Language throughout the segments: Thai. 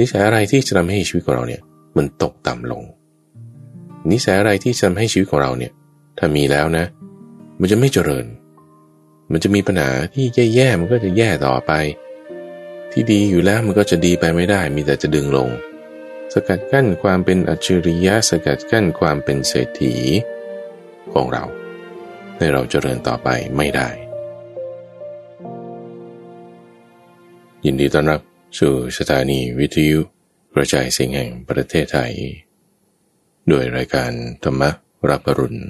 นิสัยอะไรที่จะทำให้ชีวิตของเราเนี่ยมันตกต่ำลง นิสัยอะไรที่จะทำให้ชีวิตของเราเนี่ยถ้ามีแล้วนะ มันจะไม่เจริญ มันจะมีปัญหาที่แย่ๆมันก็จะแย่ต่อไป ที่ดีอยู่แล้วมันก็จะดีไปไม่ได้ มีแต่จะดึงลง สกัดกั้นความเป็นอัจฉริยะสกัดกั้นความเป็นเศรษฐีของเราให้เราเจริญต่อไปไม่ได้ ยินดีต้อนรับ สู่สถานีวิทยุกระจายเสียงแห่งประเทศไทย โดยรายการธรรมรับรุณ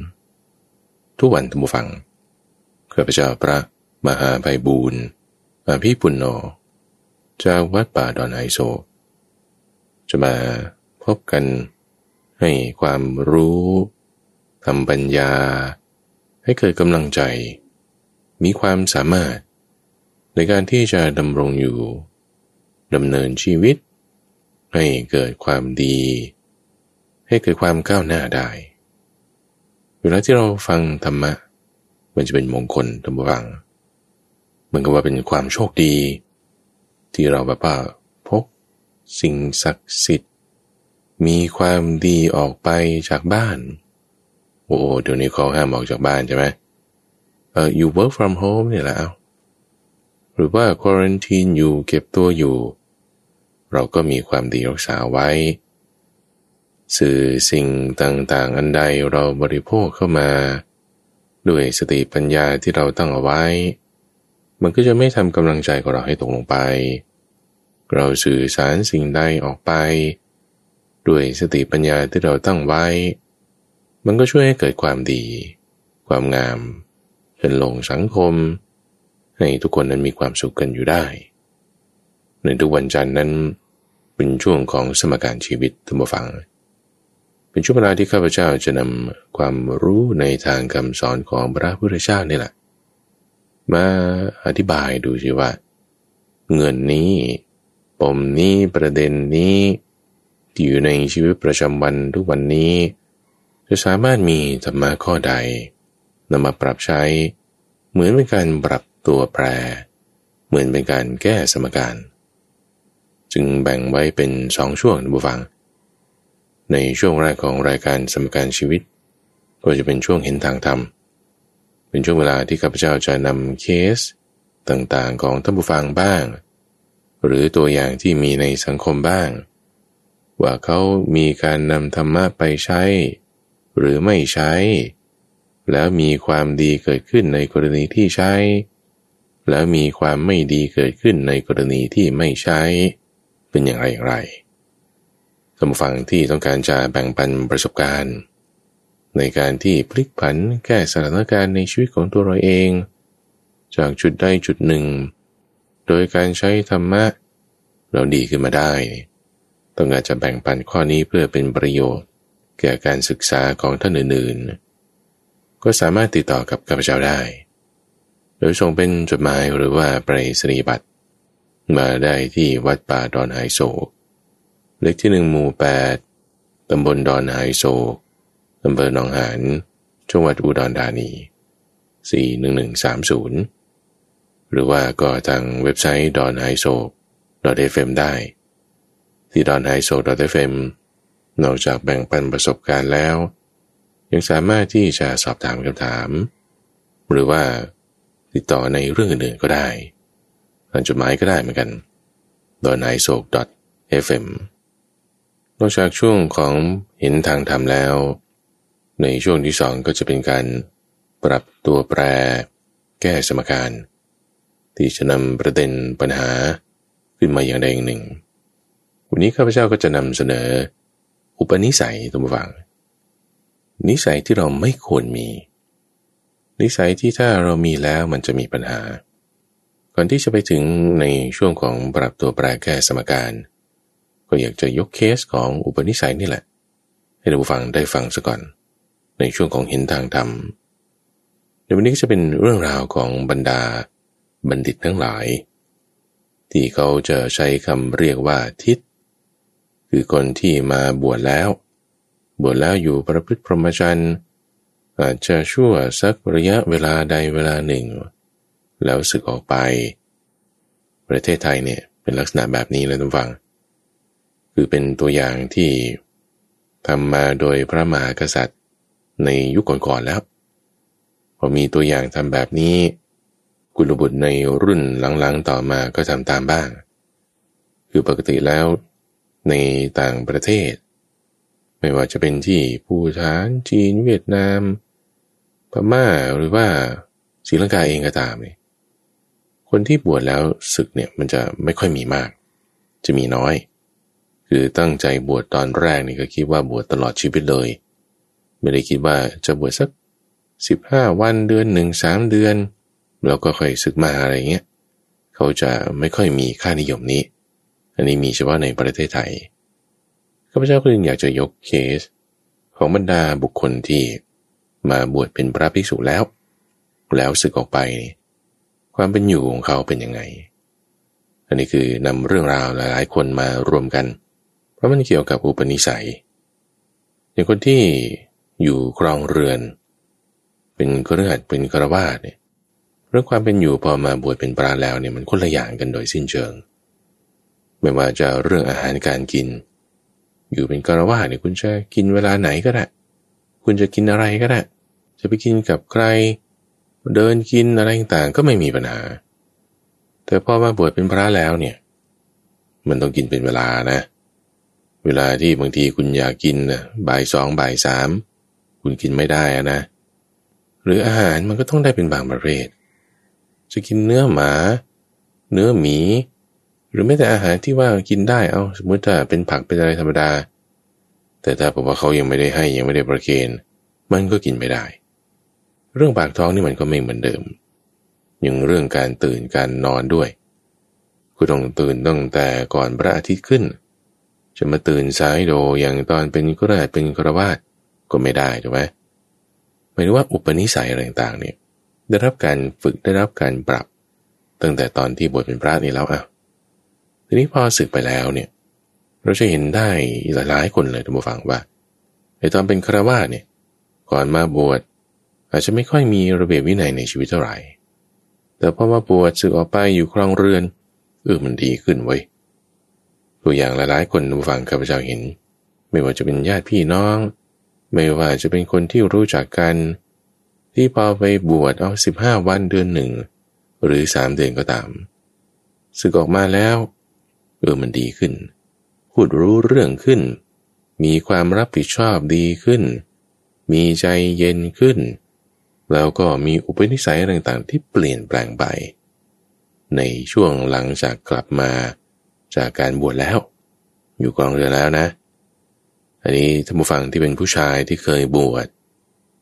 ทุกวันธรรมฟังข้าพเจ้าพระมหาไพบูรณ์อาภิปุณโญจากวัดป่าดอนไฮโซ จะมาพบกันให้ความรู้ทำปัญญา ให้เกิดกำลังใจ มีความสามารถ ในการที่จะดำรงอยู่ ดำเนินชีวิต ให้เกิดความดี ให้เกิดความก้าวหน้าได้ เวลาที่เราฟังธรรมะ มันจะเป็นมงคลธรรมวังมันก็ว่าเป็นความโชคดี ที่เราแบบว่าพกสิ่งศักดิ์สิทธิ์ มีความดีออกไปจากบ้าน โอ้เดี๋ยวนี้เขาห้ามออกจากบ้านใช่ไหมเอออยู่ work from home เนี่ยแหละหรือว่า quarantine อยู่เก็บตัวอยู่ เราก็มีความดีรักษาไว้ สื่อสิ่งต่างๆ อันใดเราบริโภคเข้ามา ด้วยสติปัญญาที่เราตั้งเอาไว้ มันก็จะไม่ทำกำลังใจของเราให้ตกลงไป เราสื่อสารสิ่งใดออกไป ด้วยสติปัญญาที่เราตั้งไว้ มันก็ช่วยให้เกิดความดี ความงามเป็นลงสังคม ให้ทุกคนนั้นมีความสุขกันอยู่ได้ ในทุกวันจันทร์นั้น เป็นช่วงของสมการชีวิตทุกฟัง เป็นช่วงเวลาที่ข้าพเจ้าจะนำความรู้ในทางคำสอนของพระพุทธเจ้านี่แหละ มาอธิบายดูสิว่า เงินนี้ปมนี้ประเด็นนี้ ที่อยู่ในชีวิตประจำวันทุกวันนี้ จะสามารถมีธรรมะข้อใดนำมาปรับใช้ เหมือนเป็นการปรับตัวแปร เหมือนเป็นการแก้สมการ จึงแบ่งไว้เป็นสองช่วงนะบุฟัง ในช่วงแรกของรายการสมการชีวิต ก็จะเป็นช่วงเห็นทางธรรม เป็นช่วงเวลาที่ข้าพเจ้าจะนำเคสต่างๆของท่านผู้ฟังบ้าง หรือตัวอย่างที่มีในสังคมบ้าง ว่าเขามีการนำธรรมะไปใช้ หรือไม่ใช้ แล้วมีความดีเกิดขึ้นในกรณีที่ใช้ แล้วมีความไม่ดีเกิดขึ้นในกรณีที่ไม่ใช้ เป็นอย่างไรอย่างไรสมฟังที่ต้องการจะแบ่งปันประสบการณ์ ในการที่พลิกผันแก้สถานการณ์ในชีวิตของตัวเราเอง จากจุดใดจุดหนึ่ง โดยการใช้ธรรมะ เราดีขึ้นมาได้ ต้องการจะแบ่งปันข้อนี้เพื่อเป็นประโยชน์ แก่การศึกษาของท่านอื่นๆ ก็สามารถติดต่อกับข้าพเจ้าได้ โดยส่งเป็นจดหมายหรือว่าไปรษณียบัตร มาได้ที่วัดป่าดอนไฮโซเลขที่หนึ่งหมู่แปดตำบลดอนไฮโซอำเภอหนองหานจังหวัดอุดรธานี 41130 หรือว่าก็ทางเว็บไซต์ดอนไฮโซ .fm ได้ ที่ดอนไฮโซ .fm นอกจากแบ่งปันประสบการณ์แล้ว ยังสามารถที่จะสอบถามคำถาม หรือว่าติดต่อในเรื่องอื่นๆก็ได้ ทางจดหมายก็ได้เหมือนกันโดยนายโศก .fm นอกจากช่วงของเห็นทางธรรมแล้ว ในช่วงที่สองก็จะเป็นการปรับตัวแปร แก้สมการ ที่จะนำประเด็นปัญหาขึ้นมาอย่างใดอย่างหนึ่ง วันนี้ข้าพเจ้าก็จะนำเสนอ อุปนิสัยตัวฟัง นิสัยที่เราไม่ควรมี นิสัยที่ถ้าเรามีแล้วมันจะมีปัญหา ก่อนที่จะไปถึงในช่วงของปรับตัวแปรแก้สมการ ก็อยากจะยกเคสของอุปนิสัยนี่แหละ ให้เราฟังได้ฟังซะก่อน ในช่วงของเห็นทางธรรมในวันนี้ก็จะเป็นเรื่องราวของบรรดาบัณฑิตทั้งหลาย ที่เขาจะใช้คำเรียกว่าทิศคือคนที่มาบวชแล้ว บวชแล้วอยู่ประพฤติพรหมจรรย์อาจจะชั่วสักระยะเวลาใดเวลาหนึ่ง แล้วสึกออกไป ประเทศไทยเนี่ยเป็นลักษณะแบบนี้เลยทุกฝัง คือเป็นตัวอย่างที่ทำมาโดยพระมหากษัตริย์ในยุคก่อนๆแล้วพอมีตัวอย่างทำแบบนี้ กุลบุตรในรุ่นหลังๆต่อมาก็ทำตามบ้าง คือปกติแล้วในต่างประเทศ ไม่ว่าจะเป็นที่ภูฐานจีนเวียดนามพม่าหรือว่าศรีลังกาเองก็ตามเนี่ย คนที่บวชแล้วศึกเนี่ยมันจะไม่ค่อยมีมาก จะมีน้อย คือตั้งใจบวชตอนแรกนี่ก็คิดว่าบวชตลอดชีวิตเลย ไม่ได้คิดว่าจะบวชสักสิบห้าวันเดือนหนึ่งสามเดือนแล้วก็ค่อยศึกมาอะไรเงี้ยเขาจะไม่ค่อยมีค่านิยมนี้ อันนี้มีเฉพาะในประเทศไทยข้าพเจ้าก็เลยอยากจะยกเคส ของบรรดาบุคคลที่มาบวชเป็นพระภิกษุแล้ว แล้วศึกออกไปนี่ ความเป็นอยู่ของเขาเป็นยังไง อันนี้คือนำเรื่องราวหลาย ๆ คนมารวมกัน เพราะมันเกี่ยวกับอุปนิสัย อย่างคนที่อยู่ครองเรือน เป็นเครือขัดเป็นครวาสเนี่ยเรื่องความเป็นอยู่พอมาบวชเป็นปราแล้วเนี่ยมันคนละอย่างกันโดยสิ้นเชิง ไม่ว่าจะเรื่องอาหารการกิน อยู่เป็นกรวาสเนี่ยคุณจะกินเวลาไหนก็ได้ คุณจะกินอะไรก็ได้ จะไปกินกับใคร เดินกินอะไรต่างก็ไม่มีปัญหา แต่พอมาบวชเป็นพระแล้วเนี่ย มันต้องกินเป็นเวลานะ เวลาที่บางทีคุณอยากกินนะบ่ายสองบ่ายสามคุณกินไม่ได้นะ หรืออาหารมันก็ต้องได้เป็นบางประเภท จะกินเนื้อหมา เนื้อหมี หรือแม้แต่อาหารที่ว่ากินได้เอาสมมติถ้าเป็นผักเป็นอะไรธรรมดา แต่ถ้าบอกว่าเขายังไม่ได้ให้ยังไม่ได้ประเคนมันก็กินไม่ได้ เรื่องปากท้องนี่มันก็ไม่เหมือนเดิมยังเรื่องการตื่นการนอนด้วยคุณต้องตื่นตั้งแต่ก่อนพระอาทิตย์ขึ้น จะมาตื่นสายโดอย่างตอนเป็นกระไรเป็นกระวาดก็ไม่ได้ถูกไหมหมายถึงว่าอุปนิสัยอะไรต่างๆเนี่ยได้รับการฝึกได้รับการปรับ ตั้งแต่ตอนที่บวชเป็นพระนี่แล้วอะทีนี้พอศึกไปแล้วเนี่ย เราจะเห็นได้หลายๆคนเลยท่านผู้ฟังว่าไอ้ตอนเป็นคราวาเนี่ย ก่อนมาบวช อาจจะไม่ค่อยมีระเบียบวินัยในชีวิตเท่าไหร่ แต่พอมาบวชสึกออกไปอยู่ครองเรือนเออมันดีขึ้นไว้ตัวอย่างหลายๆ คนผู้ฟังข้าพเจ้าเห็น ไม่ว่าจะเป็นญาติพี่น้อง ไม่ว่าจะเป็นคนที่รู้จักกัน ที่พอไปบวชเอาสิบห้าวันเดือนหนึ่ง หรือสามเดือนก็ตามสึกออกมาแล้วเออมันดีขึ้น พูดรู้เรื่องขึ้น มีความรับผิดชอบดีขึ้น มีใจเย็นขึ้น แล้วก็มีอุปนิสัยต่างๆ ที่เปลี่ยนแปลงไป ในช่วงหลังจากกลับมาจากการบวชแล้ว อยู่กองเรือแล้วนะ อันนี้ท่านผู้ฟังที่เป็นผู้ชายที่เคยบวช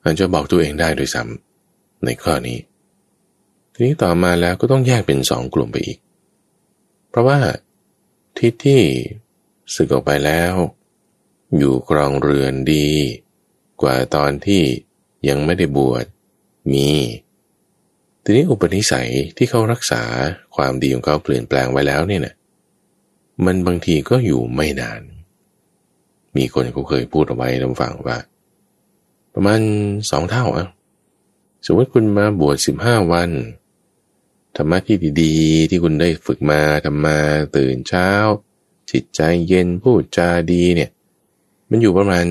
อาจจะบอกตัวเองได้โดยซ้ำในข้อนี้ ทีนี้ต่อมาแล้วก็ต้องแยกเป็นสองกลุ่มไปอีก เพราะว่าทิศที่สึกออกไปแล้ว อยู่ครองเรือนดี กว่าตอนที่ยังไม่ได้บวช มี ทีนี้อุปนิสัยที่เขารักษาความดีของเขาเปลี่ยนแปลงไว้แล้วเนี่ยนะมันบางทีก็อยู่ไม่นาน มีคนเขาเคยพูดเอาไว้ลำฟังว่า ประมาณสองเท่าอะสมมติคุณมาบวชสิบห้าวันธรรมะที่ดีๆ ที่คุณได้ฝึกมาทำมาตื่นเช้า จิตใจเย็นพูดจาดีเนี่ย มันอยู่ประมาณ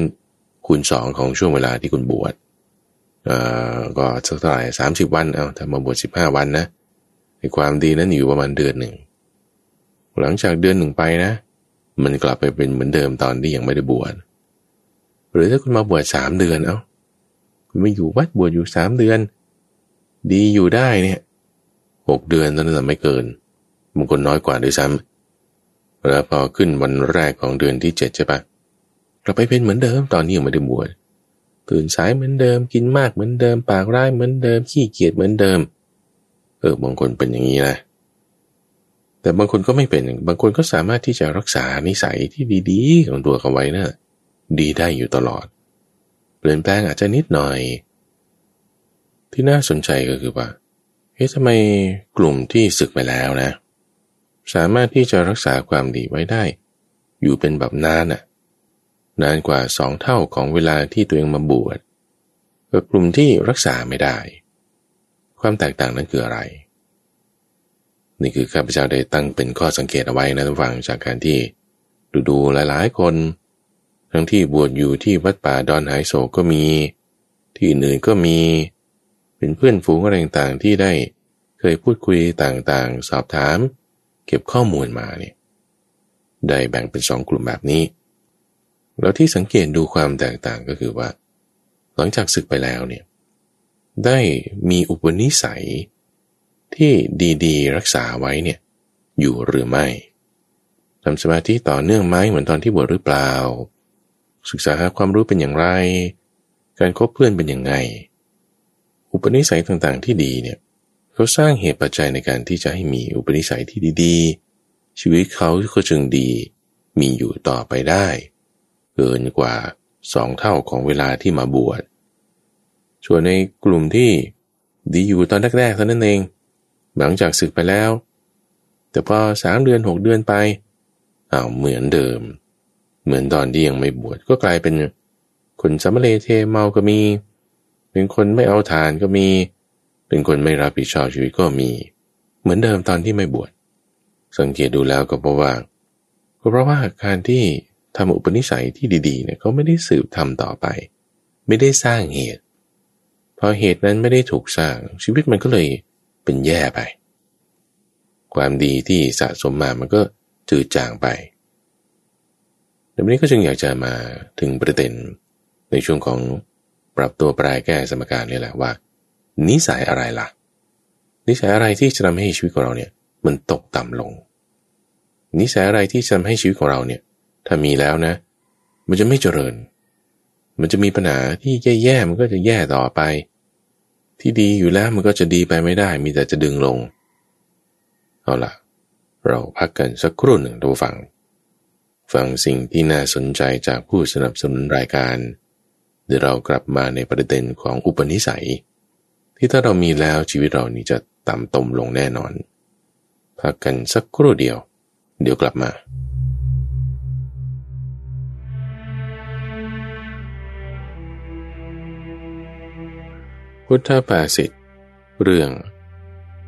คูณสองของช่วงเวลาที่คุณบวช เอ่อก็สักเท่าไหร่สามสิบวันเอาถ้ามาบวชสิบห้าวันนะในความดีนั้นอยู่ประมาณเดือนหนึ่ง หลังจากเดือนหนึ่งไปนะ มันกลับไปเป็นเหมือนเดิมตอนที่ยังไม่ได้บวชหรือถ้าคุณมาบวชสามเดือนเอาคุณไม่อยู่วัดบวชอยู่สามเดือน ดีอยู่ได้เนี่ยหกเดือนตอนนั้นไม่เกินบางคนน้อยกว่าด้วยซ้ำแล้วพอขึ้นวันแรกของเดือนที่เจ็ดใช่ปะเราไปเป็นเหมือนเดิมตอนนี้ยังไม่ได้บวช ตื่นสายเหมือนเดิม กินมากเหมือนเดิม ปากร้ายเหมือนเดิม ขี้เกียจเหมือนเดิม เออบางคนเป็นอย่างนี้นะ แต่บางคนก็ไม่เป็น บางคนก็สามารถที่จะรักษานิสัยที่ดีๆ ของตัวเขาไว้นะดีได้อยู่ตลอด เปลี่ยนแปลงอาจจะนิดหน่อย ที่น่าสนใจก็คือว่าเฮ้ยทำไมกลุ่มที่ศึกไปแล้วนะ สามารถที่จะรักษาความดีไว้ได้ อยู่เป็นแบบนานน่ะ นานกว่าสองเท่าของเวลาที่ตัวเองมาบวชกับกลุ่มที่รักษาไม่ได้ ความแตกต่างนั้นคืออะไร นี่คือข้าพเจ้าได้ตั้งเป็นข้อสังเกตเอาไว้นะทุกฝังจากการที่ ดูดูหลายๆคน ทั้งที่บวชอยู่ที่วัดป่าดอนหายโศกก็มี ที่อื่นก็มี เป็นเพื่อนฝูงอะไรต่างๆที่ได้เคยพูดคุยต่างๆ สอบถาม เก็บข้อมูลมาเนี่ยได้แบ่งเป็นสองกลุ่มแบบนี้ แล้วที่สังเกตดูความแตกต่างก็คือว่า หลังจากศึกไปแล้วเนี่ยได้มีอุปนิสัยที่ดีๆ รักษาไว้เนี่ยอยู่หรือไม่ทำสมาธิต่อเนื่องไหมเหมือนตอนที่บวชหรือเปล่า ศึกษาหาความรู้เป็นอย่างไร การคบเพื่อนเป็นอย่างไง อุปนิสัยต่างๆที่ดีเนี่ยเขาสร้างเหตุปัจจัยในการที่จะให้มีอุปนิสัยที่ดีๆ ชีวิตเขาก็จึงดีมีอยู่ต่อไปได้ เกินกว่าสองเท่าของเวลาที่มาบวชส่วนในกลุ่มที่ดีอยู่ตอนแรกๆเท่านั้นเอง หลังจากศึกไปแล้ว แต่พอสามเดือนหกเดือนไปอ้าวเหมือนเดิม เหมือนตอนที่ยังไม่บวชก็กลายเป็นคนสมเลเทเมาก็มี เป็นคนไม่เอาทานก็มี เป็นคนไม่รับผิดชอบชีวิตก็มี เหมือนเดิมตอนที่ไม่บวชสังเกตดูแล้วก็เพราะว่าก็เพราะว่าการที่ ทำอุปนิสัยที่ดีๆเนี่ยเขาไม่ได้สืบทำต่อไป ไม่ได้สร้างเหตุ พอเหตุนั้นไม่ได้ถูกสร้างชีวิตมันก็เลยเป็นแย่ไป ความดีที่สะสมมามันก็จืดจางไปดังนี้ก็จึงอยากจะมาถึงประเด็นในช่วงของปรับตัวปลายแก้สมการนี่แหละว่า นิสัยอะไรล่ะ นิสัยอะไรที่จะทำให้ชีวิตของเราเนี่ยมันตกต่ำลง นิสัยอะไรที่จะทำให้ชีวิตของเราเนี่ย ถ้ามีแล้วนะ มันจะไม่เจริญ มันจะมีปัญหาที่แย่ๆมันก็จะแย่ต่อไป ที่ดีอยู่แล้วมันก็จะดีไปไม่ได้ มีแต่จะดึงลง เอาล่ะ เราพักกันสักครู่หนึ่งดูฟัง ฟังสิ่งที่น่าสนใจจากผู้สนับสนุนรายการ เดี๋ยวเรากลับมาในประเด็นของอุปนิสัย ที่ถ้าเรามีแล้วชีวิตเรานี้จะต่ำตมลงแน่นอนพักกันสักครู่เดียว เดี๋ยวกลับมา พุทธภาษิตเรื่อง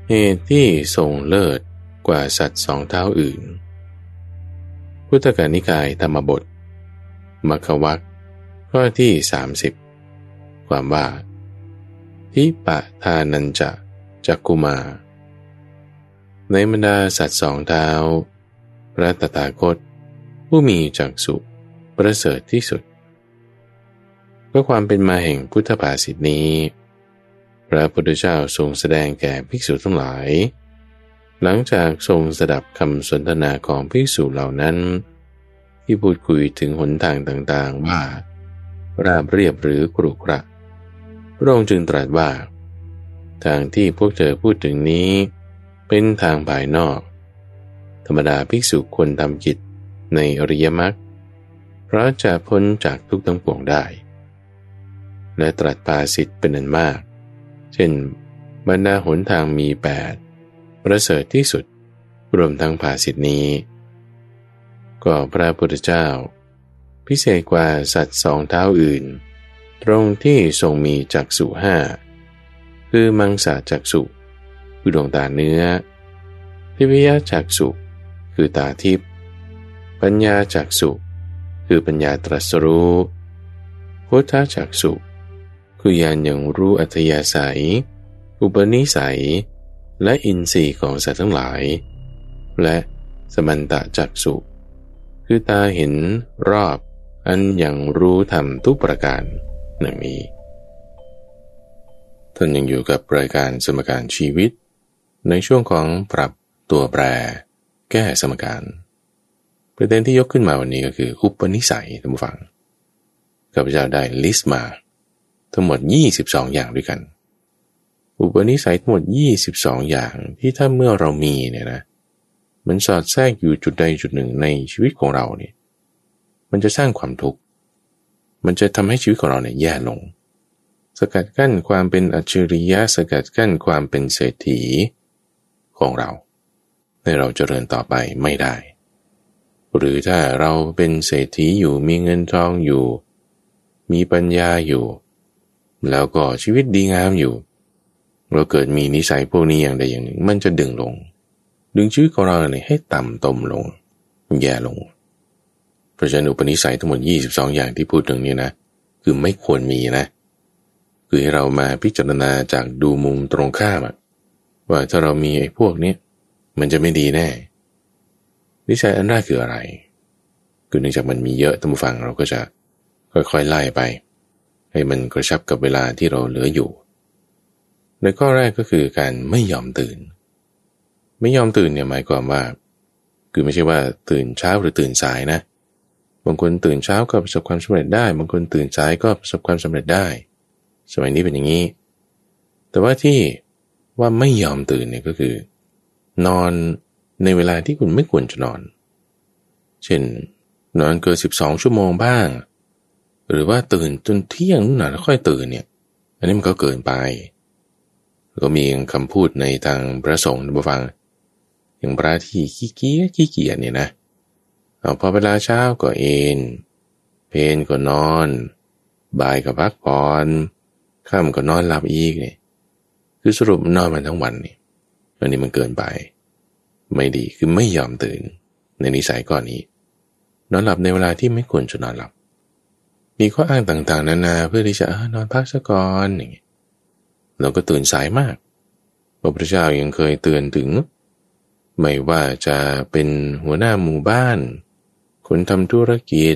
เหตุที่ทรงเลิศกว่าสัตว์สองเท้าอื่น พุทธกานิกายธรรมบทมควักข้อที่ 30 ความว่า ทิปะทานันจะจักกุมา ในบรรดาสัตว์สองเท้า พระตถาคต ผู้มีจักสุประเสริฐที่สุดเพื่อความเป็นมาแห่งพุทธภาษิตนี้ พระพุทธเจ้าทรงแสดงแก่ภิกษุทั้งหลาย หลังจากทรงสดับคำสนทนาของภิกษุเหล่านั้น ที่พูดคุยถึงหนทางต่างๆว่า ราบเรียบหรือกรุกระพระองค์จึงตรัสว่า ทางที่พวกเธอพูดถึงนี้ เป็นทางภายนอก ธรรมดาภิกษุควรทำกิจในอริยมรรคเพราะจะพ้นจากทุกทั้งปวงได้ และตรัสปาสิทธิ์เป็นอันมาก ช่นบรรดาหนทางมีแปดประเสริฐที่สุด รวมทั้งภาสิทธินี้ ก็พระพุทธเจ้า พิเศษกว่าสัตว์สองเท้าอื่น ตรงที่ทรงมีจักษุห้าคือมังสาจักษุคือดวงตาเนื้อทิพยจักษุคือตาทิพย์ปัญญาจักษุคือปัญญาตรัสรู้พุทธจักษุ คือญาณอย่างรู้อัธยาศัย อุปนิสัย และอินทรีย์ของสัตว์ทั้งหลาย และสมันตะจักสุคือตาเห็นรอบอันอย่างรู้ธรรมทุกประการหนึ่งนี้ท่านยังอยู่กับรายการสมการชีวิต ในช่วงของปรับตัวแปร แก้สมการ ประเด็นที่ยกขึ้นมาวันนี้ก็คืออุปนิสัยท่านผู้ฟังข้าพเจ้าได้ลิสต์มา ทั้งหมด 22 อย่างด้วยกัน อุปนิสัยทั้งหมด 22 อย่างที่ถ้าเมื่อเรามีเนี่ยนะ มันสอดแทรกอยู่จุดใดจุดหนึ่งในชีวิตของเราเนี่ย มันจะสร้างความทุกข์ มันจะทำให้ชีวิตของเราเนี่ยแย่ลง สกัดกั้นความเป็นอัจฉริยะสกัดกั้นความเป็นเศรษฐีของเรา ให้เราเจริญต่อไปไม่ได้ หรือถ้าเราเป็นเศรษฐีอยู่มีเงินทองอยู่ มีปัญญาอยู่ แล้วก็ชีวิตดีงามอยู่ เราเกิดมีนิสัยพวกนี้อย่างใดอย่างหนึ่ง มันจะดึงลง ดึงชีวิตของเราเนี่ยให้ต่ำตมลง แย่ลงเพราะฉะนั้นอุปนิสัยทั้งหมด 22 อย่างที่พูดถึงนี้นะ คือไม่ควรมีนะ คือให้เรามาพิจารณาจากดูมุมตรงข้ามว่าถ้าเรามีไอ้พวกนี้มันจะไม่ดีแน่ นิสัยอันแรกคืออะไร คือเนื่องจากมันมีเยอะตั้งฟังเราก็จะค่อยๆไล่ไป ให้มันกระชับกับเวลาที่เราเหลืออยู่ ในข้อแรกก็คือการไม่ยอมตื่น ไม่ยอมตื่นเนี่ยหมายความว่า คือไม่ใช่ว่าตื่นเช้าหรือตื่นสายนะ บางคนตื่นเช้าก็ประสบความสำเร็จได้ บางคนตื่นสายก็ประสบความสำเร็จได้ สมัยนี้เป็นอย่างนี้ แต่ว่าที่ว่าไม่ยอมตื่นเนี่ยก็คือ นอนในเวลาที่คุณไม่ควรจะนอน เช่นนอนเกินสิบสองชั่วโมงบ้าง หรือว่าตื่นจนเที่ยงนู่นน่ะแล้วค่อยตื่นเนี่ย อันนี้มันก็เกินไป ก็มีคำพูดในทางพระสงฆ์นะฟัง อย่างพระที่ขี้เกียจขี้เกียจเนี่ยนะ เอาพอเวลาเช้าก็เอนเพนก็นอน บ่ายก็พักผ่อนค่ำก็นอนหลับอีกเนี่ยคือสรุปนอนมันทั้งวันนี่อันนี้มันเกินไป ไม่ดีคือไม่ยอมตื่น ในนิสัยก่อนนี้ นอนหลับในเวลาที่ไม่ควรจะนอนหลับ มีข้ออ้างต่างๆ นานาเพื่อที่จะนอนพักสักก่อนอย่างนี้เราก็ตื่นสายมาก พระพุทธเจ้ายังเคยเตือนถึง ไม่ว่าจะเป็นหัวหน้าหมู่บ้าน คนทำธุรกิจ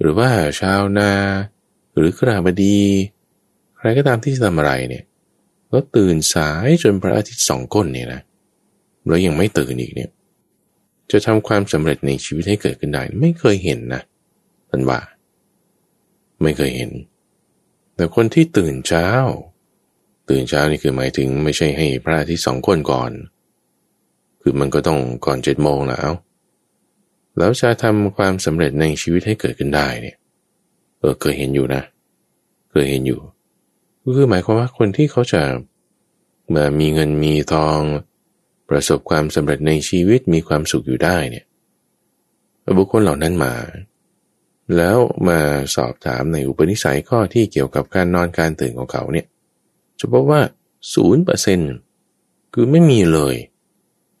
หรือว่าชาวนา หรือขราบดี ใครก็ตามที่ทำอะไรเนี่ย ก็ตื่นสายจนพระอาทิตย์สองก้นเนี่ยนะ แล้วยังไม่ตื่นอีกเนี่ย จะทำความสำเร็จในชีวิตให้เกิดขึ้นได้ไม่เคยเห็นนะท่านว่า ไม่เคยเห็น แต่คนที่ตื่นเช้า ตื่นเช้านี่คือหมายถึงไม่ใช่ให้พระอาทิตย์สองคนก่อน คือมันก็ต้องก่อนเจ็ดโมงแล้ว แล้วจะทำความสำเร็จในชีวิตให้เกิดขึ้นได้เนี่ยเออเคยเห็นอยู่นะ เคยเห็นอยู่ ก็คือหมายความว่าคนที่เขาจะมามีเงินมีทอง ประสบความสำเร็จในชีวิตมีความสุขอยู่ได้เนี่ยบุคคลเหล่านั้นมา แล้วมาสอบถามในอุปนิสัยข้อที่เกี่ยวกับการนอนการตื่นของเขาเนี่ยจะพบว่าศูนย์เปอร์เซ็นต์คือไม่มีเลย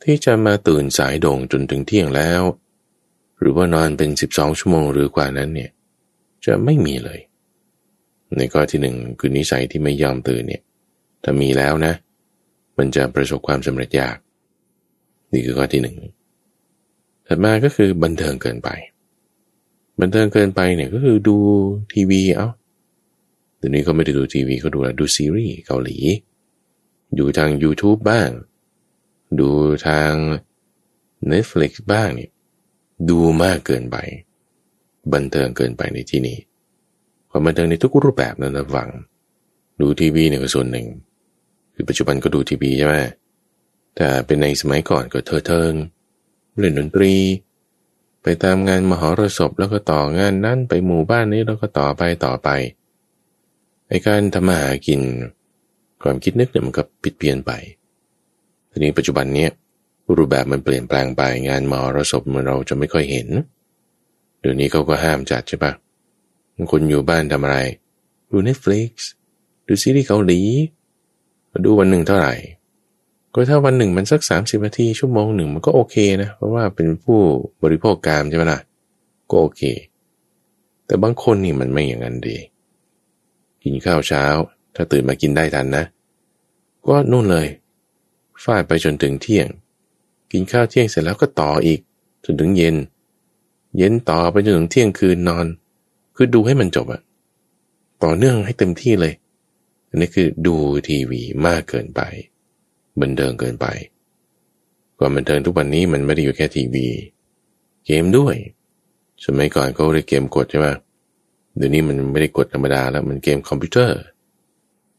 ที่จะมาตื่นสายโด่งจนถึงเที่ยงแล้ว หรือว่านอนเป็นสิบองชั่วโมงหรือกว่านั้นเนี่ยจะไม่มีเลย ในข้อที่หนึ่งคือนิสัยที่ไม่ยอมตื่นเนี่ยถ้ามีแล้วนะ มันจะประสบความสำเร็จยาก นี่คือข้อที่หนึ่งถัดมาก็คือบันเทิงเกินไป บันเทิงเกินไปเนี่ยก็คือดูทีวีเอา้าเดี๋ยวนี้เขาไม่ได้ดูทีวีเขาดูดูซีรีส์เกาหลี ดูทาง YouTube บ้าง ดูทาง Netflix บ้างเนี่ยดูมากเกินไป บันเทิงเกินไปในที่นี้ความบันเทิงในทุกรูปแบบนั้นระวัง ดูทีวีเนี่ยก็ส่วนหนึ่ง คือปัจจุบันก็ดูทีวีใช่ไหมแต่เป็นในสมัยก่อนก็เธอเทิงเล่นดนตรี ไปตามงานมหรสพแล้วก็ต่องานนั่นไปหมู่บ้านนี้แล้วก็ต่อไปต่อไปไอการทำมาหากิน ความคิดนึกเนี่ยมันก็ผิดเพี้ยนไปทีนี้ปัจจุบันเนี้ยรูปแบบมันเปลี่ยนแปลงไปงานมหรสพมันเราจะไม่ค่อยเห็นเดี๋ยวนี้เขาก็ห้ามจัดใช่ปะคนอยู่บ้านทำอะไร ดู Netflix ดูซีรีส์เกาหลีดูวันหนึ่งเท่าไหร่ ก็ถ้าวันหนึ่งมันสักสามสิบนาทีชั่วโมงหนึ่งมันก็โอเคนะ เพราะว่าเป็นผู้บริโภคกามใช่ไหมล่ะก็โอเค แต่บางคนนี่มันไม่อย่างนั้นดี กินข้าวเช้า ถ้าตื่นมากินได้ทันนะ ก็นู่นเลยฟาดไปจนถึงเที่ยง กินข้าวเที่ยงเสร็จแล้วก็ต่ออีกจนถึงเย็น เย็นต่อไปจนถึงเที่ยงคืนนอน คือดูให้มันจบอะต่อเนื่องให้เต็มที่เลย อันนี้คือดูทีวีมากเกินไป บันเทิงเกินไปความบันเทิงทุกวันนี้มันไม่ได้อยู่แค่ทีวี เกมด้วย สมัยก่อนเขาเรียกเกมกดใช่ไหมเดี๋ยวนี้มันไม่ได้กดธรรมดาแล้วมันเกมคอมพิวเตอร์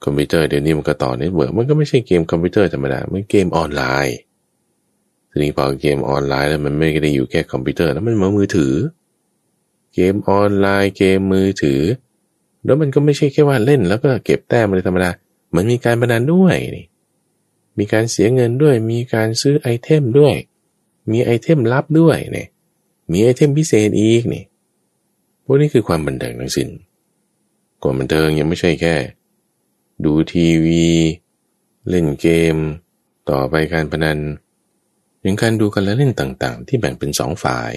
คอมพิวเตอร์เดี๋ยวนี้มันก็ต่อ network มันก็ไม่ใช่เกมคอมพิวเตอร์ธรรมดา มันเกมออนไลน์ทีนี้พอเกมออนไลน์แล้วมันไม่ได้อยู่แค่คอมพิวเตอร์แล้วมันมามือถือ เกมออนไลน์เกมมือถือ แล้วมันก็ไม่ใช่แค่ว่าเล่นแล้วก็เก็บแต้มอะไรธรรมดา มันมีการพนันด้วยนี่ มีการเสียเงินด้วย มีการซื้อ item ด้วย มี item ลับด้วยเนี่ยมี item พิเศษอีกนี่พวกนี้คือความบันเทิงทั้งสิ้นความบันเทิงยังไม่ใช่แค่ ดูทีวี เล่นเกม ต่อไปการพนันยังการดูกันและเล่นต่างๆ ที่แบ่งเป็นสองฝ่าย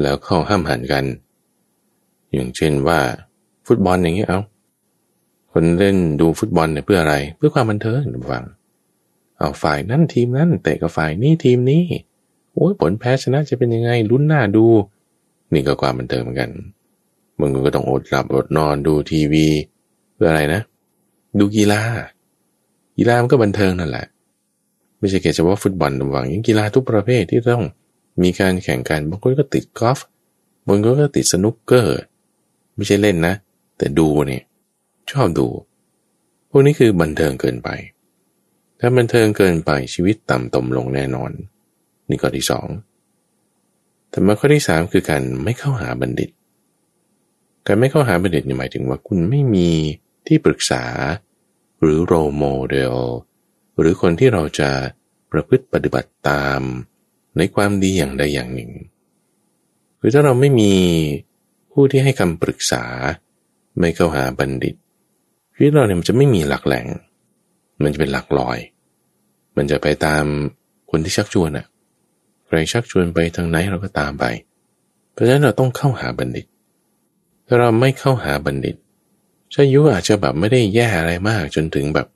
แล้วเข้าห้ำหั่นกัน อย่างเช่นว่า ฟุตบอลอย่างเงี้ยเอาคนเล่นดูฟุตบอลเนี่ยเพื่ออะไร เพื่อความบันเทิงฟัง เอาฝ่ายนั้นทีมนั้นเตะกับฝ่ายนี้ทีมนี้โอ้ยผลแพ้ชนะจะเป็นยังไงลุ้นหน้าดู นี่ก็ความบันเทิงเหมือนกันบางคนก็ต้องอดหลับอดนอนดูทีวี เพื่ออะไรนะ ดูกีฬากีฬามันก็บันเทิงนั่นแหละ ไม่ใช่แค่เฉพาะฟุตบอลระวังยังกีฬาทุกประเภทที่ต้องมีการแข่งกันบางคนก็ติดกอล์ฟบางคนก็ติดสนุกเกอร์ ไม่ใช่เล่นนะ แต่ดูเนี่ยชอบดู พวกนี้คือบันเทิงเกินไป ถ้าบันเทิงเกินไปชีวิตต่ำตมลงแน่นอน นี่ข้อที่สองแต่มาข้อที่สามคือการไม่เข้าหาบัณฑิต การไม่เข้าหาบัณฑิตหมายถึงว่าคุณไม่มีที่ปรึกษา หรือโรโมเดล หรือคนที่เราจะประพฤติปฏิบัติตาม ในความดีอย่างใดอย่างหนึ่ง คือถ้าเราไม่มีผู้ที่ให้คำปรึกษา ไม่เข้าหาบัณฑิตชีวิตเราเนี่ยมันจะไม่มีหลักแหล่ง มันจะเป็นหลักลอย มันจะไปตามคนที่ชักชวนอะ่ะใครชักชวนไปทางไหนเราก็ตามไป เพราะฉะนั้นเราต้องเข้าหาบัณฑิต ถ้าเราไม่เข้าหาบัณฑิตชายุอาจจะแบบไม่ได้แย่อะไรมากจนถึงแบบ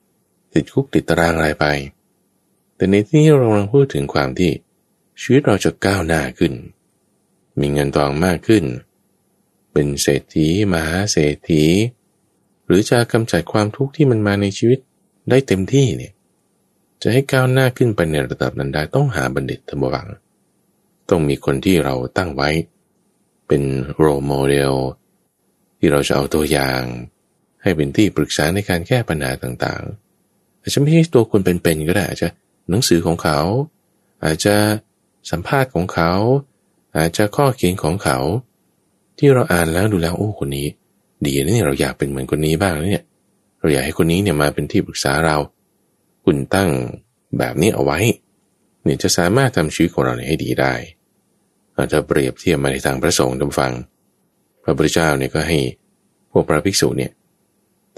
ติดคุกติดตารางอะไรไป แต่ในที่นี้เรากำลังพูดถึงความที่ชีวิตเราจะก้าวหน้าขึ้น มีเงินทองมากขึ้น เป็นเศรษฐีมหาเศรษฐี หรือจะกำจัดความทุกข์ที่มันมาในชีวิต ได้เต็มที่เนี่ยจะให้ก้าวหน้าขึ้นไปในระดับนั้นได้ต้องหาบัณฑิตธรรมวัง ต้องมีคนที่เราตั้งไว้ เป็นโรโมเดลที่เราจะเอาตัวอย่าง ให้เป็นที่ปรึกษาในการแก้ปัญหาต่างๆ อาจจะไม่ใช่ตัวคนเป็นๆก็ได้อาจจะหนังสือของเขา อาจจะสัมภาษณ์ของเขา อาจจะข้อเขียนของเขา ที่เราอ่านแล้วดูแล้วโอ้คนนี้ ดีนะเนี่ยเราอยากเป็นเหมือนคนนี้บ้างเนี่ย เราอยากให้คนนี้เนี่ยมาเป็นที่ปรึกษาเรา คุณตั้งแบบนี้เอาไว้ เนี่ยจะสามารถทำชีวิตของเราให้ดีได้อาจจะเปรียบเทียบมาในทางพระสงฆ์ดำฟัง พระพุทธเจ้าเนี่ยก็ให้พวกพระภิกษุเนี่ย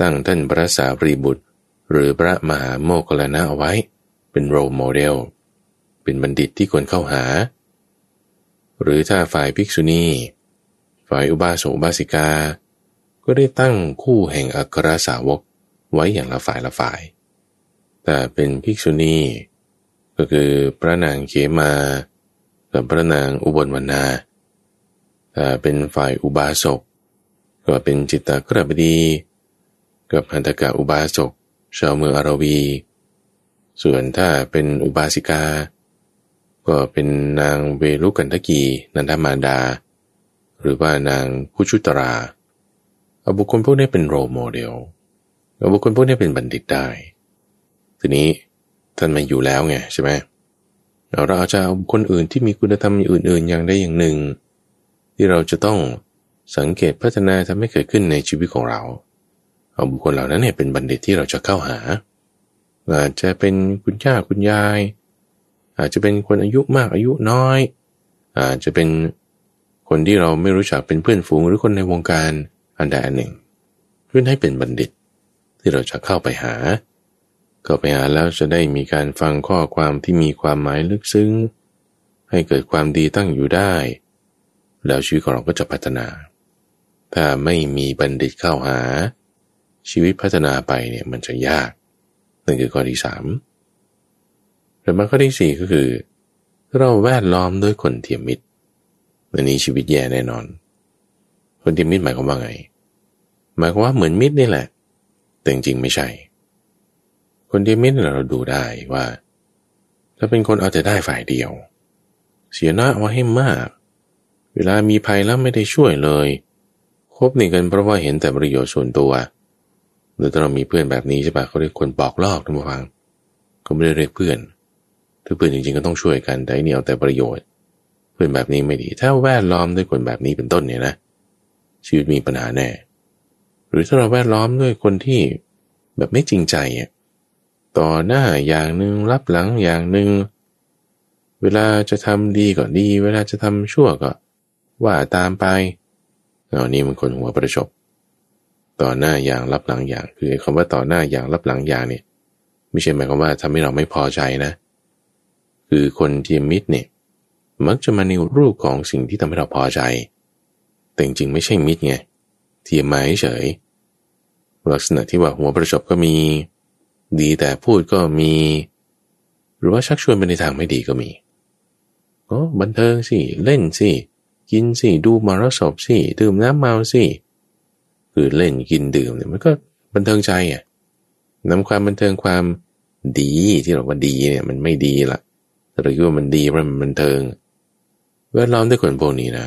ตั้งท่านพระสารีบุตร หรือพระมหาโมคคลานะเอาไว้ เป็นโรโมเดล เป็นบัณฑิตที่ควรเข้าหา หรือถ้าฝ่ายภิกษุณีฝ่ายอุบาสกอุบาสิกา ก็ได้ตั้งคู่แห่งอัครสาวก ไว้อย่างละฝ่ายละฝ่าย แต่เป็นภิกษุณีก็คือพระนางเขมากับพระนางอุบลวรรณาแต่เป็นฝ่ายอุบาสกก็เป็นจิตตกระบดี กับพันธกะอุบาสกชาวเมืองอารวี ส่วนถ้าเป็นอุบาสิกา ก็เป็นนางเวลุกันทกีนันทมาดา หรือว่านางคุชุตราเอาบุคคลพวกนี้เป็นโรโมเดล บุคคลพวกนี้เป็นบัณฑิตได้ ทีนี้ท่านมาอยู่แล้วไงใช่ไหมเราอาจจะเอาคนอื่นที่มีคุณธรรมอื่น ๆ อย่างใดอย่างหนึ่ง ที่เราจะต้องสังเกตพัฒนาทำให้เกิดขึ้นในชีวิตของเรา เอาบุคคลเหล่านั้นเนี่ยเป็นบัณฑิตที่เราจะเข้าหา อาจจะเป็นคุณย่าคุณยาย อาจจะเป็นคนอายุมากอายุน้อย อาจจะเป็นคนที่เราไม่รู้จักเป็นเพื่อนฝูงหรือคนในวงการอันใดอันหนึ่ง เพื่อให้เป็นบัณฑิต ที่เราจะเข้าไปหา เข้าไปหาแล้วจะได้มีการฟังข้อความที่มีความหมายลึกซึ้ง ให้เกิดความดีตั้งอยู่ได้ แล้วชีวิตของเราก็จะพัฒนา ถ้าไม่มีบัณฑิตเข้าหา ชีวิตพัฒนาไปเนี่ยมันจะยากนั่นคือข้อที่สามแต่มาข้อที่สี่ก็คือ เราแวดล้อมด้วยคนเทียมมิตรอันนี้ชีวิตแย่แน่นอน คนเทียมมิตรหมายความว่าไง หมายความว่าเหมือนมิตรนี่แหละ แต่จริงๆไม่ใช่ คนเทียมิตรเราดูได้ว่า ถ้าเป็นคนเอาแต่ได้ฝ่ายเดียว เสียหน้าเอาให้มาก เวลามีภัยแล้วไม่ได้ช่วยเลยคบหนีกันเพราะว่าเห็นแต่ประโยชน์ส่วนตัวหรือถ้าเรามีเพื่อนแบบนี้ใช่ปะเขาเรียกคนบอกลอกทุกฟังเขาไม่ได้เรียกเพื่อนถ้าเพื่อนจริงๆก็ต้องช่วยกันแต่นี่เอาแต่ประโยชน์ เพื่อนแบบนี้ไม่ดี ถ้าแวดล้อมด้วยคนแบบนี้เป็นต้นเนี่ยนะชีวิตมีปัญหาแน่ รือถ้าเราแวดล้อมด้วยคนที่แบบไม่จริงใจอะต่อหน้าอย่างหนึ่งรับหลังอย่างหนึ่งเวลาจะทำดีก็ดี เวลาจะทำชั่วก็ ว่าตามไปอันนี้มันคนหัวประชบต่อหน้าอย่างรับหลังอย่าง คือคำว่าต่อหน้าอย่างรับหลังอย่างเนี่ย ไม่ใช่หมายความว่าทำให้เราไม่พอใจนะ คือคนที่มิตรเนี่ย มักจะมาในรูปของสิ่งที่ทำให้เราพอใจ แต่จริงๆไม่ใช่มิตรไงเทียมมาเฉย ลักษณะที่ว่าหัวประชบก็มี ดีแต่พูดก็มี หรือว่าชักชวนไปในทางไม่ดีก็มีก็บันเทิงสิเล่นสิกินสิดูมารสพสิดื่มน้ำเมาสิคือเล่นกินดื่มเนี่ยมันก็บันเทิงใจอะนำความบันเทิงความดีที่เราว่าดีเนี่ยมันไม่ดีละแต่เราคิดว่ามันดีเพราะมันบันเทิงแวดล้อมด้วยคนพวกนี้นะ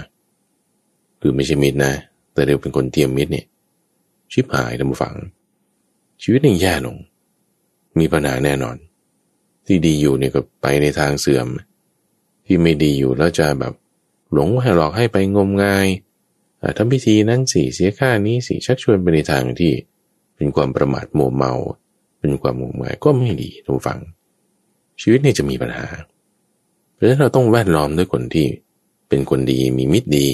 คือไม่ใช่มิตรนะ แต่เดี๋ยวเป็นคนเทียมมิตรเนี่ย ชิบหายทำฝัง ชีวิตนี่แย่ลง มีปัญหาแน่นอน ที่ดีอยู่เนี่ยก็ไปในทางเสื่อม ที่ไม่ดีอยู่แล้วจะแบบหลงให้หลอกให้ไปงมงายทำพิธีนั้นสิเสียค่านี้สิชักชวนไปในทางที่ เป็นความประมาทโมเมา เป็นความงมงายก็ไม่ดีทุกฝัง ชีวิตนี่จะมีปัญหาเพราะฉะนั้นเราต้องแวดล้อมด้วยคนที่เป็นคนดีมีมิตรดี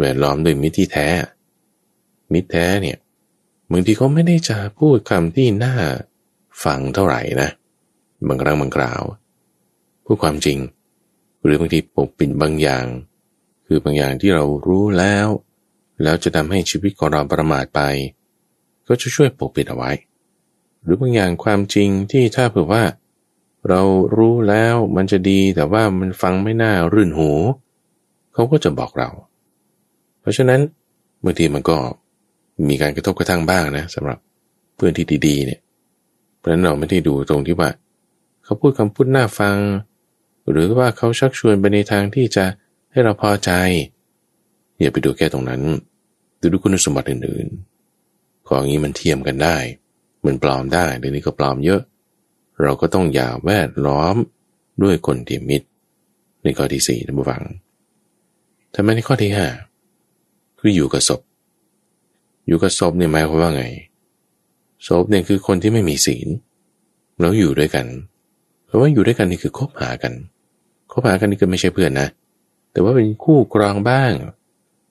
แวดล้อมด้วยมิตรที่แท้ มิตรแท้เนี่ยบางทีเขาไม่ได้จะพูดคำที่น่าฟังเท่าไหร่นะ บางครั้งบางคราว พูดความจริง หรือบางทีปกปิดบางอย่าง คือบางอย่างที่เรารู้แล้ว แล้วจะทำให้ชีวิตของเราประมาทไป ก็จะช่วยปกปิดเอาไว้ หรือบางอย่างความจริงที่ถ้าเผื่อว่า เรารู้แล้วมันจะดีแต่ว่ามันฟังไม่น่ารื่นหู เขาก็จะบอกเรา เพราะฉะนั้นบางทีมันก็ มีการกระทบกระทั่งบ้างนะสำหรับเพื่อนที่ดีๆเนี่ยเพราะฉะนั้นเราไม่ได้ดูตรงที่ว่า เขาพูดคำพูดน่าฟัง หรือว่าเขาชักชวนไปในทางที่จะให้เราพอใจ อย่าไปดูแค่ตรงนั้นดูดูคุณสมบัติอื่นๆ ของนี้มันเทียมกันได้ มันปลอมได้เดี๋ยวนี้ก็ปลอมเยอะ เราก็ต้องอย่าแวดล้อมด้วยคนที่มิตรในข้อที่สี่ท่านผู้ฟังทำไมในข้อที่ห้าคืออยู่กับศพ อยู่กับศพเนี่ยหมายความว่าไงศพเนี่ยคือคนที่ไม่มีศีล แล้วอยู่ด้วยกัน เพราะว่าอยู่ด้วยกันนี่คือคบหากันคบหากันนี่ก็ไม่ใช่เพื่อนนะ แต่ว่าเป็นคู่ครองบ้าง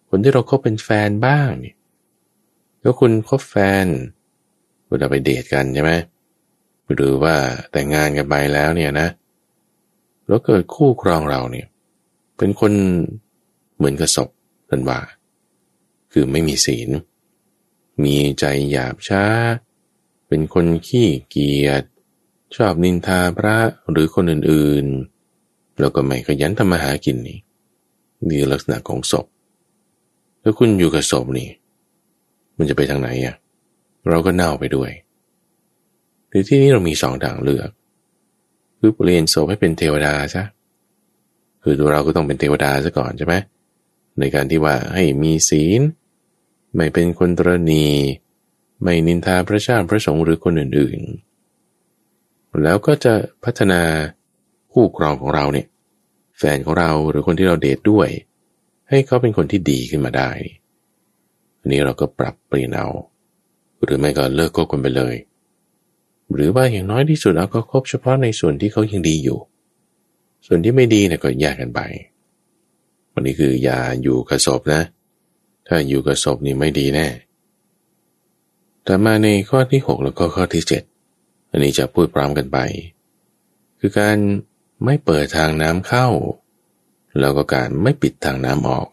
คนที่เราคบเป็นแฟนบ้างนี่แล้วคุณคบแฟนเวลาไปเดทกันใช่ไหมหรือว่าแต่งงานกันไปแล้วเนี่ยนะ แล้วเกิดคู่ครองเราเนี่ย เป็นคนเหมือนกับศพนันว่า คือไม่มีศีล มีใจหยาบช้า เป็นคนขี้เกียจ ชอบนินทาพระหรือคนอื่นๆ แล้วก็ไม่ขยันทำมาหากินนี่นี่ลักษณะของศพแล้วคุณอยู่กับศพนี่ มันจะไปทางไหนอะ เราก็เน่าไปด้วยหรือที่นี้เรามีสองทางเลือก คือเปลี่ยนศพให้เป็นเทวดาซะคือตัวเราก็ต้องเป็นเทวดาซะก่อนใช่ไหมในการที่ว่าให้มีศีล ไม่เป็นคนตรณีไม่นินทาพระเจ้าพระสงฆ์หรือคนอื่นๆ แล้วก็จะพัฒนาคู่ครองของเราเนี่ยแฟนของเราหรือคนที่เราเดทด้วย ให้เขาเป็นคนที่ดีขึ้นมาได้ อันนี้เราก็ปรับเปลี่ยนเอา หรือไม่ก็เลิกคบกันไปเลย หรือว่าอย่างน้อยที่สุดเราก็คบเฉพาะในส่วนที่เขายังดีอยู่ ส่วนที่ไม่ดีเนี่ยก็แยกกันไปวันนี้คืออย่าอยู่กระสบนะ ถ้าอยู่กับศพนี่ไม่ดีแน่ แต่มาในข้อที่ 6 แล้วก็ข้อที่ 7 อันนี้จะพูดพร้อมกันไป คือการไม่เปิดทางน้ำเข้า แล้วก็การไม่ปิดทางน้ำออก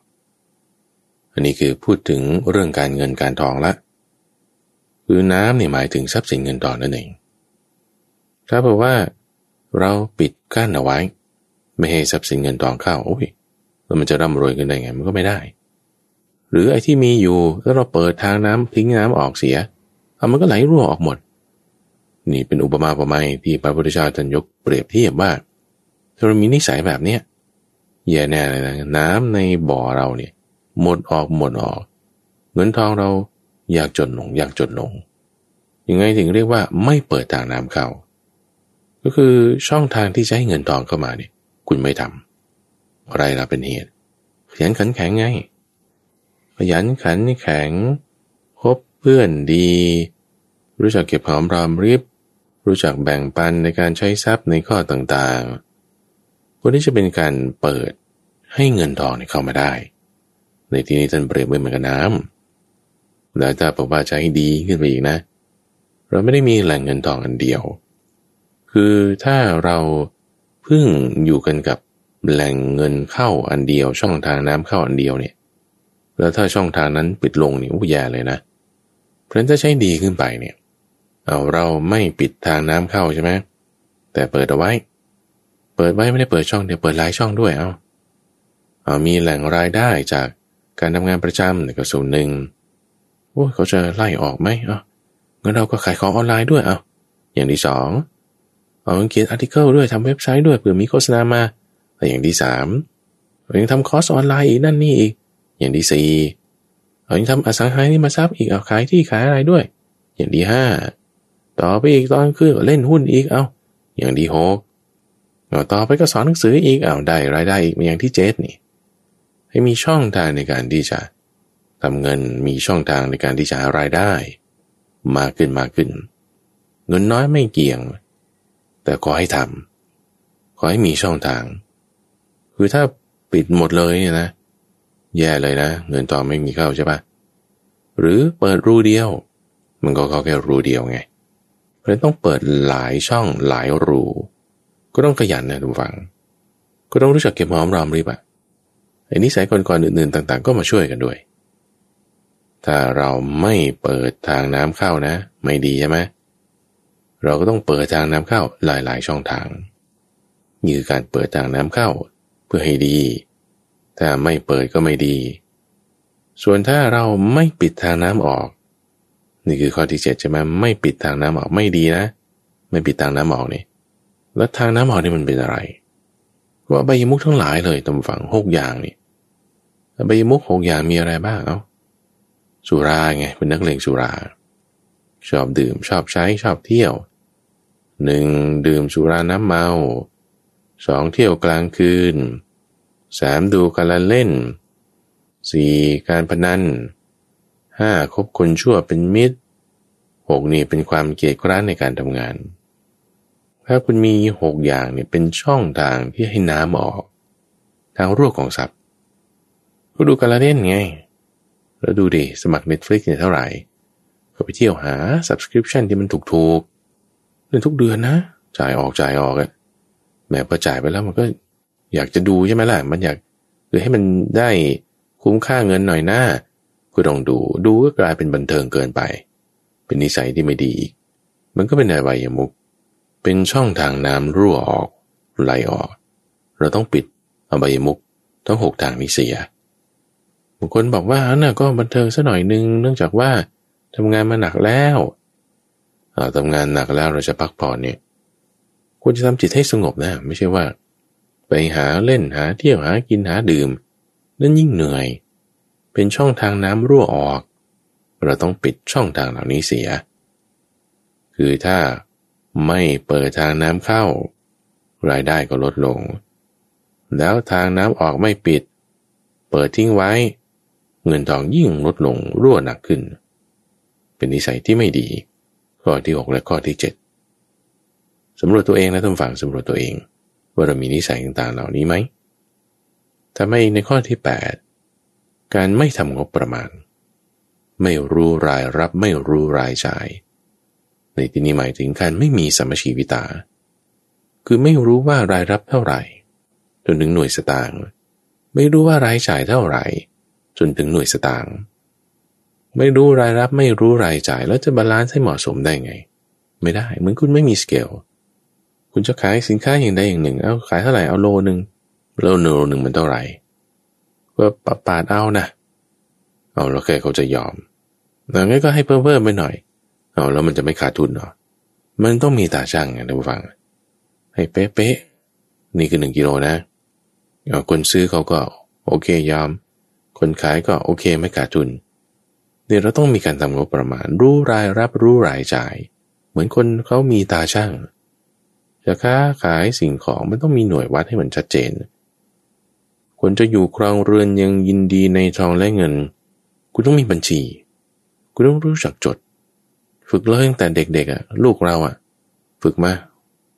อันนี้คือพูดถึงเรื่องการเงินการทองละ คือน้ำนี่หมายถึงทรัพย์สินเงินทองนั่นเอง ถ้าบอกว่าเราปิดกั้นเอาไว้ ไม่ให้ทรัพย์สินเงินทองเข้าโอ้ยแล้วมันจะร่ำรวยกันได้ไงมันก็ไม่ได้ หรือไอ้ที่มีอยู่แล้วเราเปิดทางน้ำทิ้งน้ำออกเสียเอามันก็ไหลรั่วออกหมด นี่เป็นอุปมาอุปไมยที่พระพุทธเจ้าท่านยกเปรียบเทียบว่าถ้าเรามีนิสัยแบบเนี้ยแย่แน่เลยนะน้ำในบ่อเราเนี่ย หมดออกหมดออก เงินทองเราอยากจนลงอยากจนลงยังไงถึงเรียกว่าไม่เปิดทางน้ำเข้าก็คือช่องทางที่จะให้เงินทองเข้ามาเนี่ย คุณไม่ทำอะไรล่ะเป็นเหตุขยันขันแข็งไง ยันขันแข็ง คบเพื่อนดี รู้จักเก็บหอมรอมริบ รู้จักแบ่งปันในการใช้ทรัพย์ในข้อต่างๆพวกนี้จะเป็นการเปิดให้เงินทองเข้ามาได้ ในที่นี้ท่านเปรียบเหมือนกับน้ำแล้วถ้าบอกว่าจะให้ดีขึ้นไปอีกนะ เราไม่ได้มีแหล่งเงินทองอันเดียว คือถ้าเราพึ่งอยู่กันกับแหล่งเงินเข้าอันเดียวช่องทางน้ำเข้าอันเดียวเนี่ย แล้วถ้าช่องทางนั้นปิดลงนี่อุแย่เลยนะ เพราะฉะนั้นถ้าใช้ดีขึ้นไปเนี่ย เอาเราไม่ปิดทางน้ำเข้าใช่ไหมแต่เปิดเอาไว้ เปิดไว้ไม่ได้เปิดช่องเดียวเปิดหลายช่องด้วยเอาเอามีแหล่งรายได้จากการทำงานประจำเนี่ยก็ส่วนหนึ่งโอ้เขาจะไล่ออกไหมเอางั้นเราก็ขายของออนไลน์ด้วยเอาอย่างที่สองเอาเขียนอาร์ติเคิลด้วยทำเว็บไซต์ด้วยเผื่อมีโฆษณามา แต่อย่างที่สามยังทำคอร์สออนไลน์อีกนั่นนี่อีก อย่างที่สี่เอายังทำอสังหาริมทรัพย์อีกเอาขายที่ขายอะไรด้วย อย่างที่ห้าต่อไปอีกตอนคือเล่นหุ้นอีกเอาอย่างที่หกเอาต่อไปก็สอนหนังสืออีกเอาได้รายได้อีกอย่างที่เจ็ดนี่ ให้มีช่องทางในการที่จะทำเงินมีช่องทางในการที่จะหารายได้ มากขึ้นมากขึ้น เงินน้อยไม่เกี่ยง แต่ขอให้ทำขอให้มีช่องทาง คือถ้าปิดหมดเลยเนี่ยนะ แย่เลยนะ เงินต่อไม่มีเข้าใช่ปะหรือเปิดรูเดียว มันก็เขาแค่รูเดียวไง เพราะต้องเปิดหลายช่องหลายรู ก็ต้องขยันนะทุกฝัง ก็ต้องรู้จักเก็บหอมรอมริบอะไอ้นิสัยก่อนๆอื่นๆต่างๆ ก็มาช่วยกันด้วย ถ้าเราไม่เปิดทางน้ำเข้านะ ไม่ดีใช่ไหมเราก็ต้องเปิดทางน้ำเข้าหลายๆ ช่องทางนี่คือการเปิดทางน้ำเข้า เพื่อให้ดี แต่ไม่เปิดก็ไม่ดี ส่วนถ้าเราไม่ปิดทางน้ำออก นี่คือข้อที่เจ็ดใช่ไหมไม่ปิดทางน้ำออกไม่ดีนะ ไม่ปิดทางน้ำออกนี่แล้วทางน้ำออกนี่มันเป็นอะไร ว่าใบยมุกทั้งหลายเลยตำฝังหกอย่างนี่ใบยมุกหกอย่างมีอะไรบ้างเอาสุราไงเป็นนักเลงสุรา ชอบดื่มชอบใช้ชอบเที่ยวหนึ่งดื่มสุราน้ำเมาสองเที่ยวกลางคืน สามดูการเล่นสี่การพนันห้าคบคนชั่วเป็นมิตรหกนี่เป็นความเกียจคร้านในการทำงาน ถ้าคุณมีหกอย่างเนี่ยเป็นช่องทางที่ให้น้ำออก ทางรั่วของทรัพย์ก็ดูการเล่นไง แล้วดูดิสมัคร Netflix เนี่ยเท่าไหร่ ก็ไปเที่ยวหา subscription ที่มันถูกๆเดือนทุกเดือนนะ จ่ายออกจ่ายออกอะแม้พอจ่ายไปแล้วมันก็ อยากจะดูใช่ไหมล่ะ มันอยากคือให้มันได้คุ้มค่าเงินหน่อยหน้าก็ต้องดู ดูก็กลายเป็นบันเทิงเกินไป เป็นนิสัยที่ไม่ดีมันก็เป็นอวัยมุก เป็นช่องทางน้ำรั่วออก ไหลออก เราต้องปิดอบายมุกทั้งหกทางนี้เสียบางคนบอกว่าน่ะก็บันเทิงสัหน่อยนึง เนื่องจากว่าทำงานมาหนักแล้วทำงานหนักแล้วเราจะพักผ่อนเนี่ยควรจะทำจิตให้สงบนะ ไม่ใช่ว่า ไปหาเล่นหาเที่ยวหากินหาดื่ม นั่นยิ่งเหนื่อย เป็นช่องทางน้ำรั่วออก เราต้องปิดช่องทางเหล่านี้เสีย คือถ้าไม่เปิดทางน้ำเข้า รายได้ก็ลดลง แล้วทางน้ำออกไม่ปิด เปิดทิ้งไว้ เงินทองยิ่งลดลงรั่วหนักขึ้น เป็นนิสัยที่ไม่ดี ข้อที่ 6 และข้อที่ 7สำรวจตัวเองนะท่านฟังสำรวจตัวเอง ว่าเรามีนิสัยต่างๆเหล่านี้ไหมถ้าไม่ในข้อที่ 8 การไม่ทำงบประมาณ ไม่รู้รายรับไม่รู้รายจ่าย ในที่นี้หมายถึงการไม่มีสมชีวิตา คือไม่รู้ว่ารายรับเท่าไหร่จนถึงหน่วยสตางค์ไม่รู้ว่ารายจ่ายเท่าไหร่ จนถึงหน่วยสตางค์ไม่รู้รายรับไม่รู้รายจ่าย แล้วจะ balance ให้เหมาะสมได้ไง ไม่ได้เหมือนคุณไม่มีสเกล คุณจะขายสินค้าอย่างใดอย่างหนึ่ง เอาขายเท่าไหร่ เอาโลหนึ่งโลหนึ่งโลหนึ่งมันเท่าไหร่ก็ปปาดเอานะ เอาแล้วแค่เขาจะยอมแล้วงั้นก็ให้เพิ่มเพิ่มไปหน่อย เอาแล้วมันจะไม่ขาดทุนหรอ มันต้องมีตาช่างไงท่านผู้ฟัง ให้เป๊ะๆ นี่คือหนึ่งกิโลนะ เอาคนซื้อเขาก็โอเคยอม คนขายก็โอเคไม่ขาดทุนเดี๋ยเราต้องมีการทำงบประมาณ รู้รายรับรู้รายจ่าย เหมือนคนเขามีตาช่าง จะค้าขายสิ่งของมันต้องมีหน่วยวัดให้มันชัดเจน คนจะอยู่ครองเรือนยังยินดีในทองและเงิน คุณต้องมีบัญชี คุณต้องรู้จักจด ฝึกเลยตั้งแต่เด็กๆอะ ลูกเราอะ ฝึกมา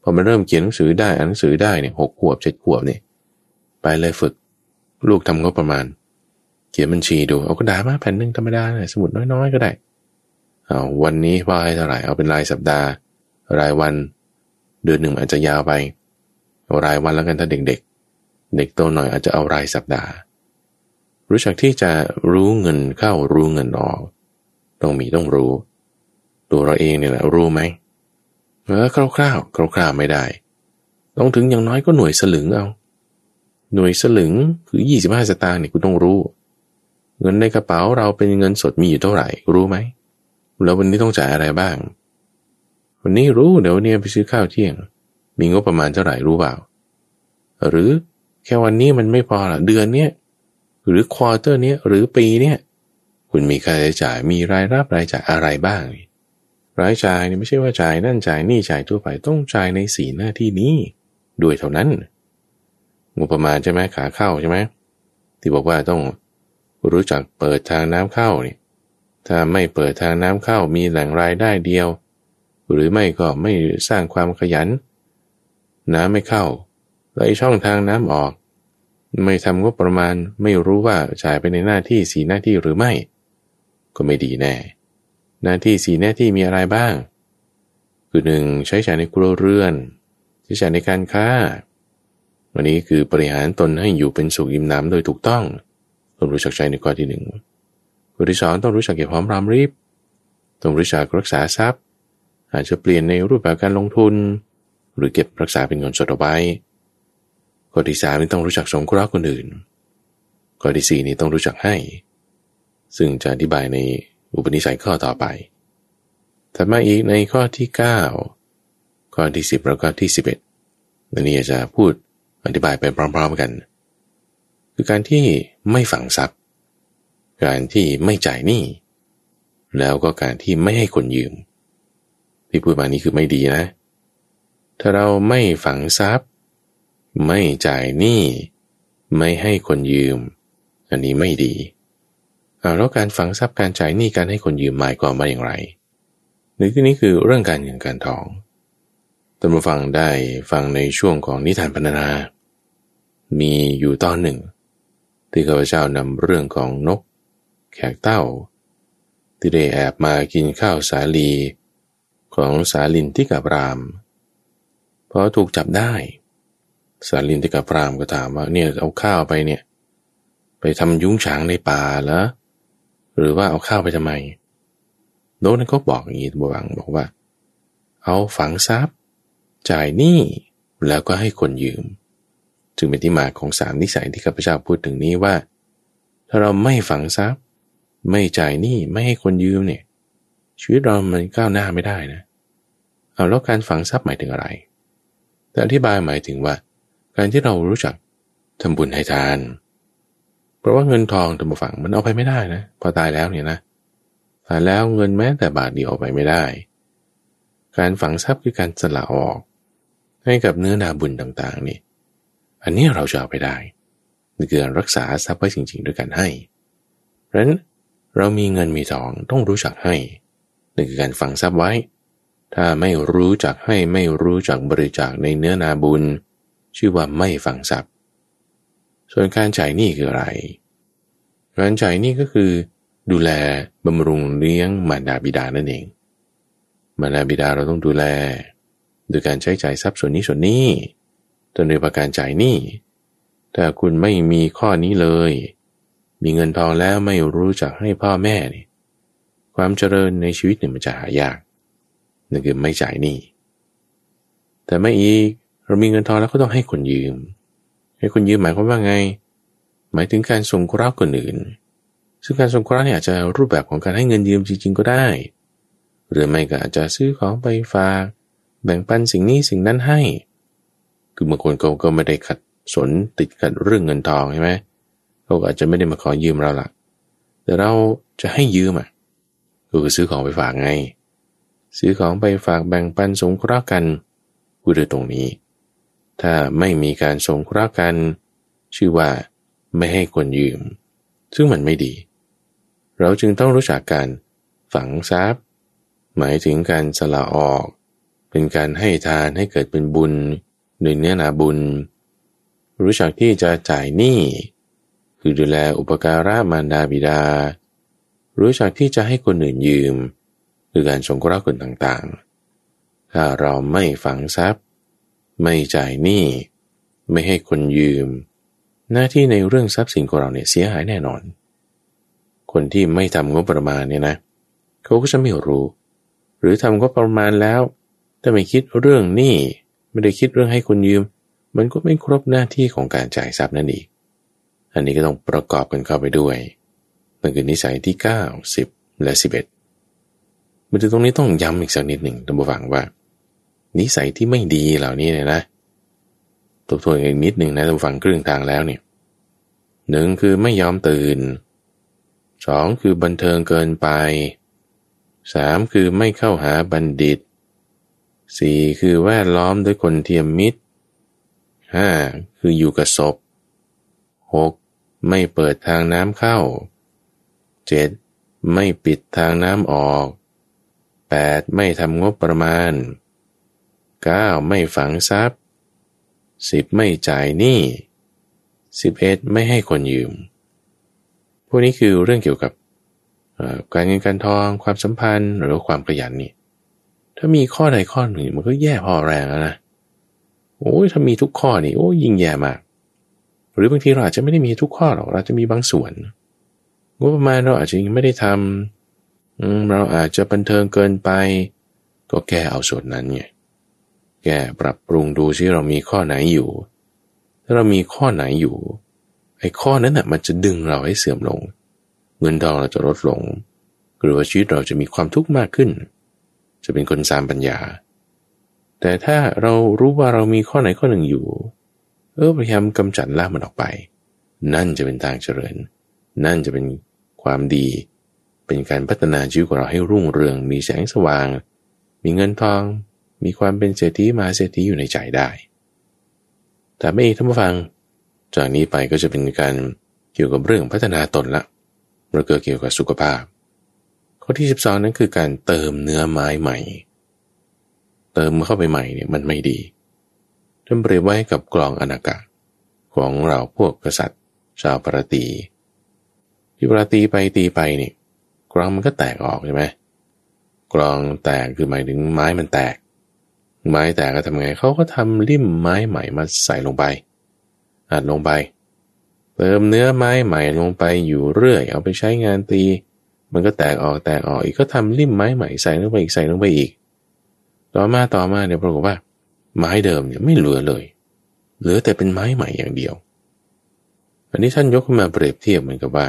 พอมันเริ่มเขียนหนังสือได้อ่านหนังสือได้เนี่ยหกขวบเจ็ดขวบเนี่ยไปเลยฝึก ลูกทำก็ประมาณ เขียนบัญชีดูเอากระดาษมาแผ่นหนึ่งธรรมดาสมุดน้อยๆก็ได้เอาวันนี้ว่าให้เท่าไหร่เอาเป็นรายสัปดาห์ รายวัน เดือนหนึ่งอาจจะยาวไปรายวันแล้วกันถ้าเด็กๆเด็กโตหน่อยอาจจะเอารายสัปดาห์ รู้จักที่จะรู้เงินเข้ารู้เงินออก ต้องมีต้องรู้ ตัวเราเองเนี่ยแหละรู้ไหมเออคร่าวๆคร่าวๆไม่ได้ ต้องถึงอย่างน้อยก็หน่วยสลึงเอา หน่วยสลึงคือ 25 สตางค์เนี่ยคุณต้องรู้ เงินในกระเป๋าเราเป็นเงินสดมีอยู่เท่าไหร่ รู้ไหมแล้ววันนี้ต้องจ่ายอะไรบ้าง วันนี้รู้เดี๋ยวเนี่ยไปซื้อข้าวเที่ยง มีงบประมาณเท่าไหร่รู้เปล่า หรือแค่วันนี้มันไม่พอละเดือนเนี้ยหรือควอเตอร์เนี้ยหรือปีเนี้ยคุณมีค่าใช้จ่ายมีรายรับรายจ่ายอะไรบ้าง รายจ่ายเนี่ยไม่ใช่ว่าจ่ายนั่นจ่ายนี่จ่ายทั่วไปต้องจ่ายในสีหน้าที่นี้ด้วยเท่านั้นงบประมาณใช่ไหมขาเข้าใช่ไหมที่บอกว่าต้องรู้จักเปิดทางน้ำเข้าเนี่ยถ้าไม่เปิดทางน้ำเข้ามีแหล่งรายได้เดียว หรือไม่ก็ไม่สร้างความขยัน น้ำไม่เข้าไหลช่องทางน้ำออก ไม่ทำงบประมาณไม่รู้ว่าจ่ายไปในหน้าที่สีหน้าที่หรือไม่ ก็ไม่ดีแน่ หน้าที่สีหน้าที่มีอะไรบ้าง คือหนึ่งใช้จ่ายในครัวเรือน ใช้จ่ายในการค้า วันนี้คือบริหารตนให้อยู่เป็นสุขอิ่มน้ำโดยถูกต้องต้องรู้จักใช้ในข้อที่หนึ่งข้อที่สองต้องรู้จักเก็บหอมรอมริบต้องรู้จักรักษาทรัพย์ อาจจะเปลี่ยนในรูปแบบการลงทุน หรือเก็บรักษาเป็นเงินสดเอาไว้ข้อที่สามนี่ต้องรู้จักสงเคราะห์คนอื่นข้อที่สี่นี่ต้องรู้จักให้ ซึ่งจะอธิบายในอุปนิสัยข้อต่อไปถัดมาอีกในข้อที่เก้าข้อที่สิบแล้วก็ที่สิบเอ็ดอันนี้จะพูดอธิบายไปพร้อมๆกัน คือการที่ไม่ฝังทรัพย์ การที่ไม่จ่ายหนี้ แล้วก็การที่ไม่ให้คนยืม ที่พูดมานี้คือไม่ดีนะ ถ้าเราไม่ฝังทรัพย์ ไม่จ่ายหนี้ ไม่ให้คนยืม อันนี้ไม่ดีเอาแล้วการฝังทรัพย์การจ่ายหนี้การให้คนยืมหมายความว่าอย่างไร ในที่นี้คือเรื่องการเงินการทองท่านผู้ฟังได้ฟังในช่วงของนิทานพรรณนา มีอยู่ตอนหนึ่ง ที่ข้าพเจ้านำเรื่องของนก แขกเต้า ที่ได้แอบมากินข้าวสาลี ของสาลินที่กับรามพอถูกจับได้ สาลินที่กับรามก็ถามว่าเนี่ยเอาข้าวไปเนี่ย ไปทำยุ้งฉางในป่าเหรอหรือว่าเอาข้าวไปทำไมโนนั้นก็บอกอย่างนี้บวังบอกว่า เอาฝังทรัพย์ จ่ายหนี้แล้วก็ให้คนยืม จึงเป็นที่มาของสามนิสัยที่ข้าพเจ้าพูดถึงนี้ว่า ถ้าเราไม่ฝังทรัพย์ ไม่จ่ายหนี้ไม่ให้คนยืมเนี่ย ชีวิตเรามันก้าวหน้าไม่ได้นะเอาแล้วการฝังทรัพย์หมายถึงอะไร แต่อธิบายหมายถึงว่า การที่เรารู้จักทำบุญให้ทาน เพราะว่าเงินทองทำฝังมันเอาไปไม่ได้นะ พอตายแล้วเนี่ยนะตายแล้วเงินแม้แต่บาทเดียวออกไปไม่ได้ การฝังทรัพย์คือการสละออก ให้กับเนื้อนาบุญต่างๆนี่ อันนี้เราจะเอาไปได้นี่คือรรักษาทรัพย์ไว้จริง ๆ ด้วยการให้ เพราะฉะนั้นเรามีเงินมีทองต้องรู้จักให้ นี่คือการฝังทรัพย์ไว้ ถ้าไม่รู้จักให้ไม่รู้จักบริจาคในเนื้อนาบุญ ชื่อว่าไม่ฝังทรัพย์ ส่วนการจ่ายหนี้คืออะไร การจ่ายหนี้ก็คือ ดูแลบำรุงเลี้ยงมารดาบิดานั่นเอง มารดาบิดาเราต้องดูแล โดยการใช้จ่ายทรัพย์ส่วนนี้ส่วนนี้จนโดยประการจ่ายหนี้ถ้าคุณไม่มีข้อนี้เลย มีเงินทองแล้วไม่รู้จักให้พ่อแม่นี่ ความเจริญในชีวิตเนี่ยมันจะหายากนั่นคือไม่จ่ายหนี้แต่ไม่อีกเรามีเงินทองแล้วก็ต้องให้คนยืม ให้คนยืมหมายความว่าไง หมายถึงการส่งเคราะห์คนอื่น ซึ่งการส่งเคราะห์เนี่ยอาจจะรูปแบบของการให้เงินยืมจริง ๆ ก็ได้ หรือไม่ก็อาจจะซื้อของไปฝาก แบ่งปันสิ่งนี้สิ่งนั้นให้ คือบางคนเขาก็ไม่ได้ขัดสนติดขัดเรื่องเงินทองใช่ไหมเขาอาจจะไม่ได้มาขอยืมเราละแต่เราจะให้ยืมอะ ก็คือซื้อของไปฝากไง ซื้อของไปฝากแบ่งปันสงเคราะห์กันพูดตรงนี้ ถ้าไม่มีการสงเคราะห์กัน ชื่อว่าไม่ให้คนยืม ซึ่งมันไม่ดี เราจึงต้องรู้จักการฝังทรัพย์ หมายถึงการสละออก เป็นการให้ทานให้เกิดเป็นบุญโดยเนื้อนาบุญ รู้จักที่จะจ่ายหนี้คือดูแลอุปการะมารดาบิดา รู้จักที่จะให้คนอื่นยืมคือการสงเคราะห์คนต่างๆ ถ้าเราไม่ฝังทรัพย์ ไม่จ่ายหนี้ ไม่ให้คนยืม หน้าที่ในเรื่องทรัพย์สินของเราเนี่ยเสียหายแน่นอน คนที่ไม่ทำงบประมาณเนี่ยนะเขาก็จะไม่รู้ หรือทำงบประมาณแล้วแต่ไม่คิดเรื่องหนี้ไม่ได้คิดเรื่องให้คนยืม มันก็ไม่ครบหน้าที่ของการจ่ายทรัพย์นั่นเองอันนี้ก็ต้องประกอบกันเข้าไปด้วย นั่นคือนิสัยที่ 9 10 และ 11มาถึงตรงนี้ต้องย้ำอีกสักนิดหนึ่งท่านผู้ฟังว่า นิสัยที่ไม่ดีเหล่านี้เนี่ยนะทบทวนอีกนิดหนึ่งนะท่านผู้ฟังครึ่งทางแล้วเนี่ยหนึ่งคือไม่ยอมตื่นสองคือบันเทิงเกินไปสามคือไม่เข้าหาบัณฑิตสี่คือแวดล้อมด้วยคนเทียมมิตรห้าคืออยู่กับศพหกไม่เปิดทางน้ำเข้า เจ็ดไม่ปิดทางน้ำออกแปดไม่ทำงบประมาณเก้าไม่ฝังทรัพย์สิบไม่จ่ายหนี้สิบเอ็ดไม่ให้คนยืม พวกนี้คือเรื่องเกี่ยวกับการเงินการทองความสัมพันธ์หรือความขยันนี่ ถ้ามีข้อใดข้อหนึ่งมันก็แย่พอแรงแล้วนะโอ้ยถ้ามีทุกข้อนี่โอ้ยิ่งแย่มาก หรือบางทีเราอาจจะไม่ได้มีทุกข้อหรอกเราจะมีบางส่วน งบประมาณเราอาจจะยังไม่ได้ทำเราอาจจะบันเทิงเกินไป ก็แก้เอาส่วนนั้นไงแก้ปรับปรุงดูซิเรามีข้อไหนอยู่ ถ้าเรามีข้อไหนอยู่ ไอ้ข้อนั้นน่ะมันจะดึงเราให้เสื่อมลง เงินทองเราจะลดลง หรือว่าชีวิตเราจะมีความทุกข์มากขึ้น จะเป็นคนสามปัญญา แต่ถ้าเรารู้ว่าเรามีข้อไหนข้อหนึ่งอยู่ เออพยายามกำจัดละมันออกไป นั่นจะเป็นทางเจริญ นั่นจะเป็น ความดี เป็นการพัฒนาชีวิตของเราให้รุ่งเรือง มีแสงสว่าง มีเงินทอง มีความเป็นเศรษฐีมาเศรษฐีอยู่ในใจได้ แต่ไม่ท่านผู้ฟัง จากนี้ไปก็จะเป็นการเกี่ยวกับเรื่องพัฒนาตนละแล้วก็เกี่ยวกับสุขภาพ ข้อที่ 12 นั้นคือการเติมเนื้อไม้ใหม่ เติมเข้าไปใหม่เนี่ยมันไม่ดีท่านเปรียบไว้กับกลองอนากาศของเราพวกกษัตริย์ ชาวปรตี ที่ปรตีไปตีไปนี่กลองมันก็แตกออกใช่ไหมกลองแตกคือหมายถึงไม้มันแตก ไม้แต่ก็ทำไงเขาก็ทำริ่มไม้ใหม่มาใส่ลงไปอัดลงไป เติมเนื้อไม้ใหม่ลงไปอยู่เรื่อย เอาไปใช้งานตี มันก็แตกออกแตกออกอีกก็ทำริ่มไม้ใหม่ใส่ลงไปอีกใส่ลงไปอีก ต่อมาต่อมาเนี่ยปรากฏว่า ไม้เดิมเนี่ยไม่เหลือเลย เหลือแต่เป็นไม้ใหม่อย่างเดียว อันนี้ท่านยกขึ้นมาเปรียบเทียบเหมือนกับว่า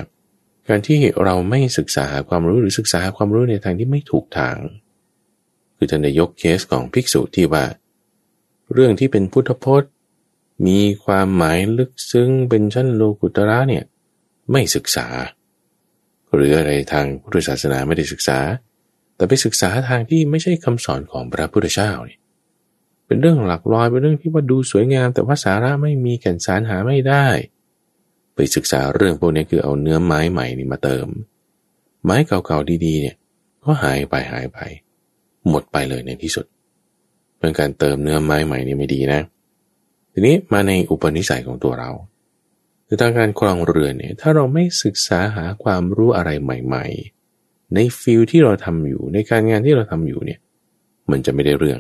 การที่เราไม่ศึกษาความรู้หรือศึกษาความรู้ในทางที่ไม่ถูกทาง คือท่านได้ยกเคสของภิกษุที่ว่า เรื่องที่เป็นพุทธพจน์ มีความหมายลึกซึ้งเป็นชั้นโลกุตระเนี่ยไม่ศึกษา หรืออะไรทางพุทธศาสนาไม่ได้ศึกษา แต่ไปศึกษาทางที่ไม่ใช่คำสอนของพระพุทธเจ้าเนี่ยเป็นเรื่องหลักลอยเป็นเรื่องที่ว่าดูสวยงาม แต่ว่าสาระไม่มีแก่นสารหาไม่ได้ ไปศึกษาเรื่องพวกนี้คือเอาเนื้อไม้ใหม่นี่มาเติม ไม้เก่าๆดีๆเนี่ยก็หายไปหายไป หมดไปเลยในที่สุดเป็นการเติมเนื้อไม้ใหม่นี่ไม่ดีนะ ทีนี้มาในอุปนิสัยของตัวเราคือทางการครองเรือนเนี่ยถ้าเราไม่ศึกษาหาความรู้อะไรใหม่ ๆ ในฟิลที่เราทำอยู่ในการงานที่เราทำอยู่เนี่ยมันจะไม่ได้เรื่อง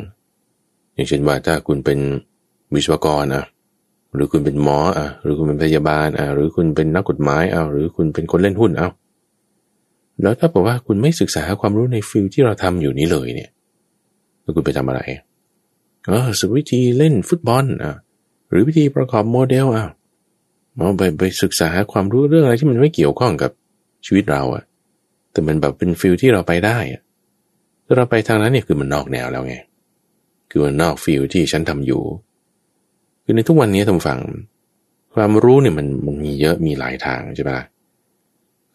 อย่างเช่นว่าถ้าคุณเป็นวิศวกรอะ หรือคุณเป็นหมออะหรือคุณเป็นพยาบาลอะหรือคุณเป็นนักกฎหมายอะหรือคุณเป็นคนเล่นหุ้นเอาแล้วถ้าบอกว่าคุณไม่ศึกษาความรู้ในฟิลที่เราทำอยู่นี้เลยเนี่ยแล้วคุณไปทำอะไรเออสวิธีเล่นฟุตบอลอะหรือวิธีประกอบโมเดลอะมาไปไปศึกษาความรู้เรื่องอะไรที่มันไม่เกี่ยวข้องกับชีวิตเราอะ แต่มันแบบเป็น field ที่เราไปได้อะถ้าเราไปทางนั้นเนี่ยคือมันนอกแนวแล้วไง คือมันนอก field ที่ฉันทำอยู่ คือในทุกวันนี้ทำฟัง ความรู้เนี่ยมันมันมีเยอะมีหลายทางใช่ไหมล่ะ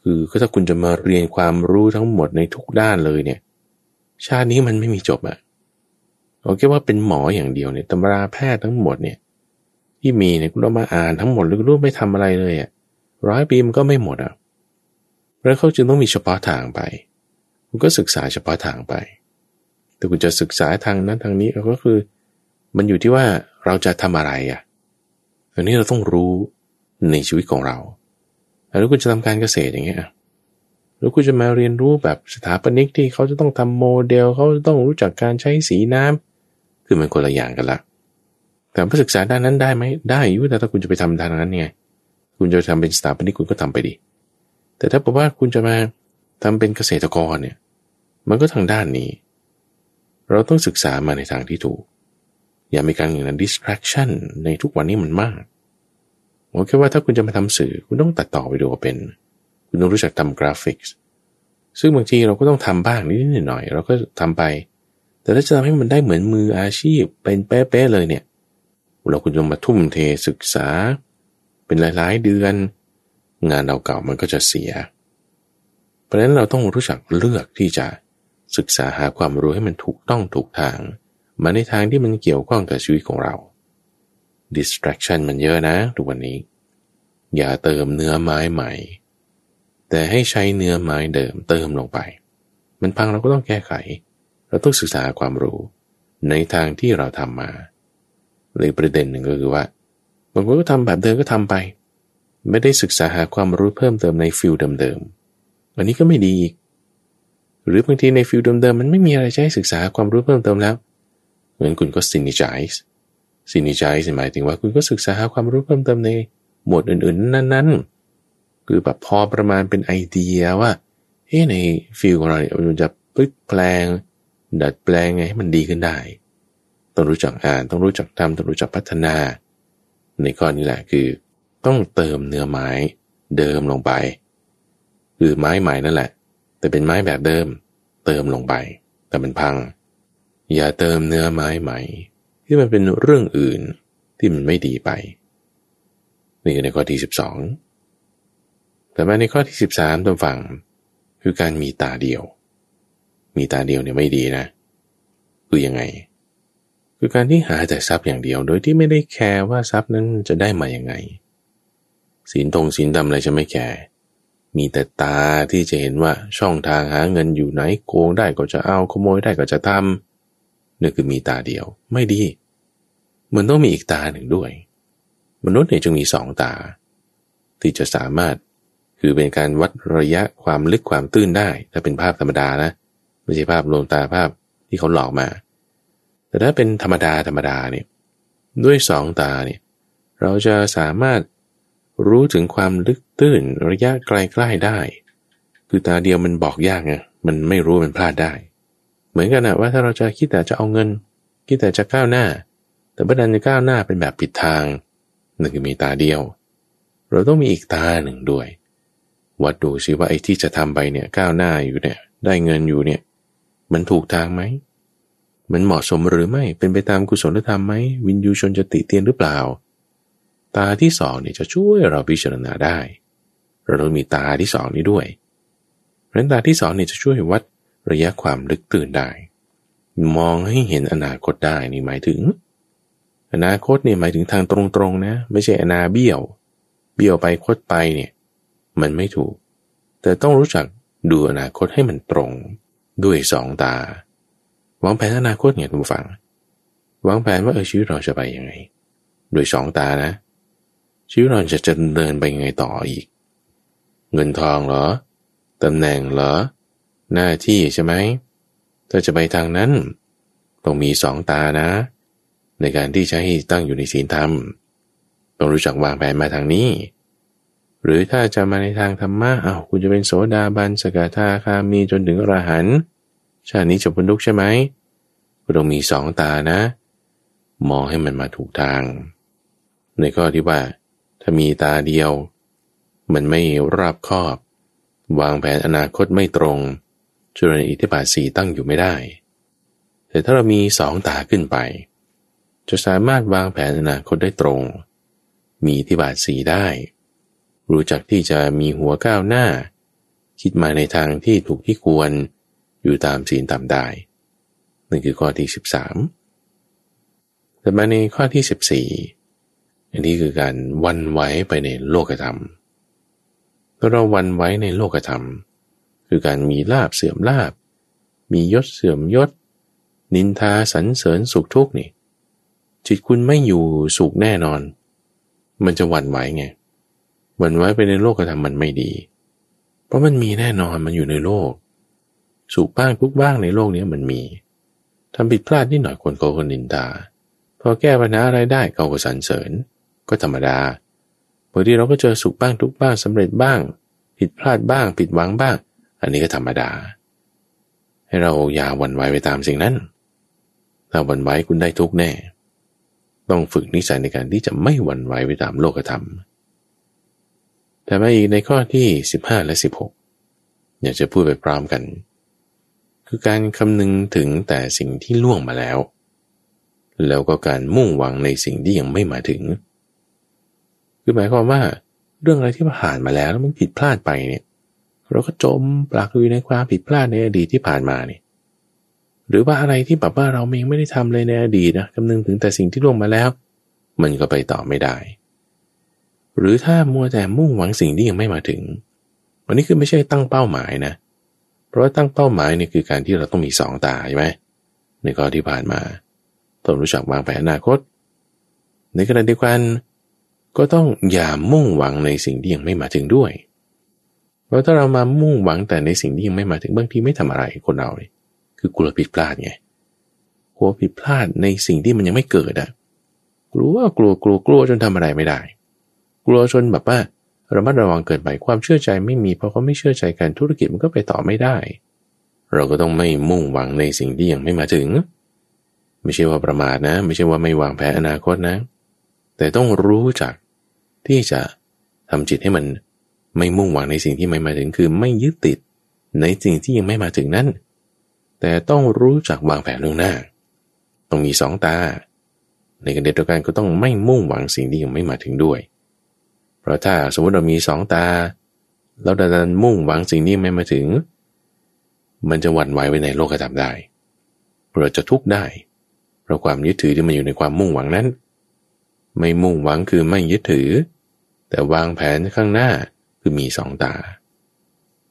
คือถ้าคุณจะมาเรียนความรู้ทั้งหมดในทุกด้านเลยเนี่ย ชาตินี้มันไม่มีจบอะเอาแค่ว่าเป็นหมออย่างเดียวเนี่ยตำราแพทย์ทั้งหมดเนี่ย ที่มีเนี่ยคุณเอามาอ่านทั้งหมดหรือรู้ไม่ทำอะไรเลยอะร้อยปีมันก็ไม่หมดอะแล้วเขาจึงต้องมีเฉพาะทางไป คุณก็ศึกษาเฉพาะทางไป แต่คุณจะศึกษาทางนั้นทางนี้ก็คือ มันอยู่ที่ว่าเราจะทำอะไรอะอันนี้เราต้องรู้ในชีวิตของเราแล้วคุณจะทำการเกษตรอย่างเงี้ยแล้วคุณจะมาเรียนรู้แบบสถาปนิกที่เขาจะต้องทำโมเดล เขาจะต้องรู้จักการใช้สีน้ำคือมันคนละอย่างกันละแต่ผู้ศึกษาด้านนั้นได้ไหมได้อยู่แต่ถ้าคุณจะไปทำทางนั้นไงคุณจะทำเป็นสถาปนิกคุณก็ทำไปดิแต่ถ้าบอกว่าคุณจะมาทำเป็นเกษตรกรเนี่ย มันก็ทางด้านนี้ เราต้องศึกษามาในทางที่ถูก อย่ามีการอย่างนั้น distraction ในทุกวันนี้มันมากผมคิดว่าถ้าคุณจะมาทำสื่อ คุณต้องตัดต่อวิดีโอเป็น คุณต้องรู้จักทำกราฟิกส์ซึ่งบางทีเราก็ต้องทำบ้างนิดหน่อยเราก็ทำไป แต่ถ้าจะทำให้มันได้เหมือนมืออาชีพ เป็นเป๊ะๆเลยเนี่ย เราคุณจะมาทุ่มเทศึกษา เป็นหลายๆเดือน งานเราเก่ามันก็จะเสีย เพราะฉะนั้นเราต้องรู้จักเลือกที่จะศึกษาหาความรู้ให้มันถูกต้องถูกทาง มาในทางที่มันเกี่ยวข้องกับชีวิตของเรา distraction มันเยอะนะทุกวันนี้ อย่าเติมเนื้อไม้ใหม่ แต่ให้ใช้เนื้อไม้เดิมเติมลงไป มันพังเราก็ต้องแก้ไข เราต้องศึกษาความรู้ในทางที่เราทำมาเลยประเด็นหนึ่งก็คือว่าบางคนก็ทำแบบเดิมก็ทำไป ไม่ได้ศึกษาหาความรู้เพิ่มเติมใน field เดิมๆอันนี้ก็ไม่ดีอีกหรือบางทีใน field เดิมๆมันไม่มีอะไรใช้ศึกษาความรู้เพิ่มเติมแล้ว เหมือนคุณก็ synergize ซินิจายหมายถึงว่าคุณก็ศึกษาหาความรู้เพิ่มเติมในหมวดอื่นๆ นั้นๆ คือแบบพอประมาณเป็นไอเดียว่าเฮ้ในฟิลของเราเนี่ยมันจะพลิกแปลง ดัดแปลงไงให้มันดีขึ้นได้ ต้องรู้จักอ่าน ต้องรู้จักทำต้องรู้จักพัฒนา ในข้อนี้แหละคือ ต้องเติมเนื้อไม้เดิมลงไป คือไม้ใหม่นั่นแหละ แต่เป็นไม้แบบเดิม เติมลงไป แต่มันพัง อย่าเติมเนื้อไม้ใหม่ ที่มันเป็นเรื่องอื่นที่มันไม่ดีไป นี่คือในข้อที่สิบสองแต่มาในข้อที่สิบสามตัวฝั่งคือการมีตาเดียว มีตาเดียวเนี่ยไม่ดีนะ คือยังไง คือการที่หาแต่ทรัพย์อย่างเดียว โดยที่ไม่ได้แคร์ว่าทรัพย์นั้นจะได้มาอย่างไงสินตรงสินดำอะไรจะไม่แคร์มีแต่ตาที่จะเห็นว่าช่องทางหาเงินอยู่ไหนโกงได้ก็จะเอาขโมยได้ก็จะทำ นี่คือมีตาเดียว ไม่ดี มันต้องมีอีกตาหนึ่งด้วย มนุษย์เนี่ยจึงมีสองตา ที่จะสามารถคือเป็นการวัดระยะความลึกความตื้นได้ ถ้าเป็นภาพธรรมดานะไม่ใช่ภาพลวงตาภาพที่เขาหลอกมา แต่ถ้าเป็นธรรมดาธรรมดาเนี่ยด้วยสองตาเนี่ยเราจะสามารถรู้ถึงความลึกตื้นระยะไกลๆได้ คือตาเดียวมันบอกยากไงมันไม่รู้มันพลาดได้ มือนกันนะว่าถ้าเราจะคิดแต่จะเอาเงิน คิดแต่จะก้าวหน้า แต่บัดนั้นจะก้าวหน้าเป็นแบบผิดทางหนึ่งมีตาเดียว เราต้องมีอีกตาหนึ่งด้วย วัดดูสิว่าไอ้ที่จะทำไปเนี่ยก้าวหน้าอยู่เนี่ย ได้เงินอยู่เนี่ย มันถูกทางไหมมันเหมาะสมหรือไม่เป็นไปตามกุศลธรรมไหมวินยูชนจะติเตียนหรือเปล่า ตาที่สองเนี่ยจะช่วยเราพิจารณาได้ เราต้องมีตาที่สองนี้ด้วยเพราะนั้นตาที่สองเนี่ยจะช่วยวัด ระยะความลึกตื่นได้ มองให้เห็นอนาคตได้นี่หมายถึง อนาคตเนี่ยหมายถึงทางตรงๆนะ ไม่ใช่อนาเบี้ยว เบี้ยวไปคดไปเนี่ยมันไม่ถูก แต่ต้องรู้จักดูอนาคตให้มันตรง ด้วยสองตาวางแผนอนาคตเนี่ยทุกฝังวางแผนว่าเออชีวิตเราจะไปยังไง โดยสองตานะ ชีวิตเราจะจะเดินไปยังไงต่ออีก เงินทองเหรอตำแหน่งเหรอ หน้าที่ใช่ไหมถ้าจะไปทางนั้น ต้องมีสองตานะ ในการที่จะให้ตั้งอยู่ในศีลธรรม ต้องรู้จักวางแผนมาทางนี้ หรือถ้าจะมาในทางธรรมะอา้าวคุณจะเป็นโสดาบันสกทาคามีจนถึงอรหันต์ชาตินี้จบบรรลุกใช่ไหมก็ต้องมีสองตานะ มองให้มันมาถูกทาง ในข้อที่ว่า ถ้ามีตาเดียว มันไม่รอบคอบ วางแผนอนาคตไม่ตรง จุลอิทธิบาทสีตั้งอยู่ไม่ได้ แต่ถ้าเรามีสองตาขึ้นไป จะสามารถวางแผนอนาคตได้ตรง มีอิทธิบาทสีได้ รู้จักที่จะมีหัวก้าวหน้า คิดมาในทางที่ถูกที่ควรอยู่ตามศีลตามได้นั่นคือข้อที่ 13 แต่มาในข้อที่ 14 อันนี้คือการวันไว้ไปในโลกธรรมเราวันไว้ในโลกธรรม คือการมีลาบเสื่อมลาบ มียศเสื่อมยศ นินทาสรรเสริญสุขทุกข์นี่ จิตคุณไม่อยู่สุขแน่นอน มันจะหวั่นไหวไง หวั่นไหวไปในโลกกระทำมันไม่ดี เพราะมันมีแน่นอนมันอยู่ในโลก สุขบ้างทุกบ้างในโลกนี้มันมีทำผิดพลาดนิดหน่อยคนเขาคนนินทาพอแก้ปัญหาอะไรได้เขาก็สรรเสริญ ก็ธรรมดาพอางทีเราก็เจอสุขบ้างทุกบ้างสำเร็จบ้าง ผิดพลาดบ้าง ผิดหวังบ้าง อันนี้ก็ธรรมดา ให้เราอย่าหวั่นไหวไปตามสิ่งนั้นถ้าหวั่นไหวคุณได้ทุกแน่ ต้องฝึกนิสัยในการที่จะไม่หวั่นไหวไปตามโลกธรรม แต่มาอีกในข้อที่ 15 และ 16 อยากจะพูดไปพร้อมกัน คือการคำนึงถึงแต่สิ่งที่ล่วงมาแล้ว แล้วก็การมุ่งหวังในสิ่งที่ยังไม่มาถึง คือหมายความว่าเรื่องอะไรที่ผ่านมาแล้วแล้วมันผิดพลาดไปเนี่ย เราก็จมปลักอยู่ในความผิดพลาดในอดีตที่ผ่านมานี่หรือว่าอะไรที่แบบว่าเราเองไม่ได้ทำเลยในอดีตนะคำนึงถึงแต่สิ่งที่ล่วงมาแล้ว มันก็ไปต่อไม่ได้ หรือถ้ามัวแต่มุ่งหวังสิ่งที่ยังไม่มาถึงวันนี้คือไม่ใช่ตั้งเป้าหมายนะ เพราะว่าตั้งเป้าหมายนี่คือการที่เราต้องมีสองตาใช่ไหมในข้อที่ผ่านมาต้องรู้จักวางแผนอนาคต ในขณะเดียวกันก็ต้องอย่ามุ่งหวังในสิ่งที่ยังไม่มาถึงด้วย เพราะถ้าเรามามุ่งหวังแต่ในสิ่งที่ยังไม่มาถึงบางทีไม่ทำอะไรคนเราเลยคือกลัวผิดพลาดไงกลัวผิดพลาดในสิ่งที่มันยังไม่เกิดอะกลัวกลัวกลัวกลัวจนทำอะไรไม่ได้ กลัวจนแบบว่าระมัดระวังเกินไปความเชื่อใจไม่มีเพราะเขาไม่เชื่อใจกันธุรกิจมันก็ไปต่อไม่ได้ เราก็ต้องไม่มุ่งหวังในสิ่งที่ยังไม่มาถึง ไม่ใช่ว่าประมาทนะ ไม่ใช่ว่าไม่วางแผนอนาคตนะ แต่ต้องรู้จักที่จะทำจิตให้มัน ไม่มุ่งหวังในสิ่งที่ไม่มาถึงคือไม่ยึดติดในสิ่งที่ยังไม่มาถึงนั่นแต่ต้องรู้จักวางแผนล่วงหน้า ต้องมีสองตา ในการเดียวกันก็ต้องไม่มุ่งหวังสิ่งที่ยังไม่มาถึงด้วย เพราะถ้าสมมติเรามีสองตา แล้วดันมุ่งหวังสิ่งนี้ไม่มาถึง มันจะหวั่นไหวไปในโลกธรรมได้เราจะทุกข์ได้ เพราะความยึดถือที่มันอยู่ในความมุ่งหวังนั้น ไม่มุ่งหวังคือไม่ยึดถือ แต่วางแผนข้างหน้า คือมีสองตา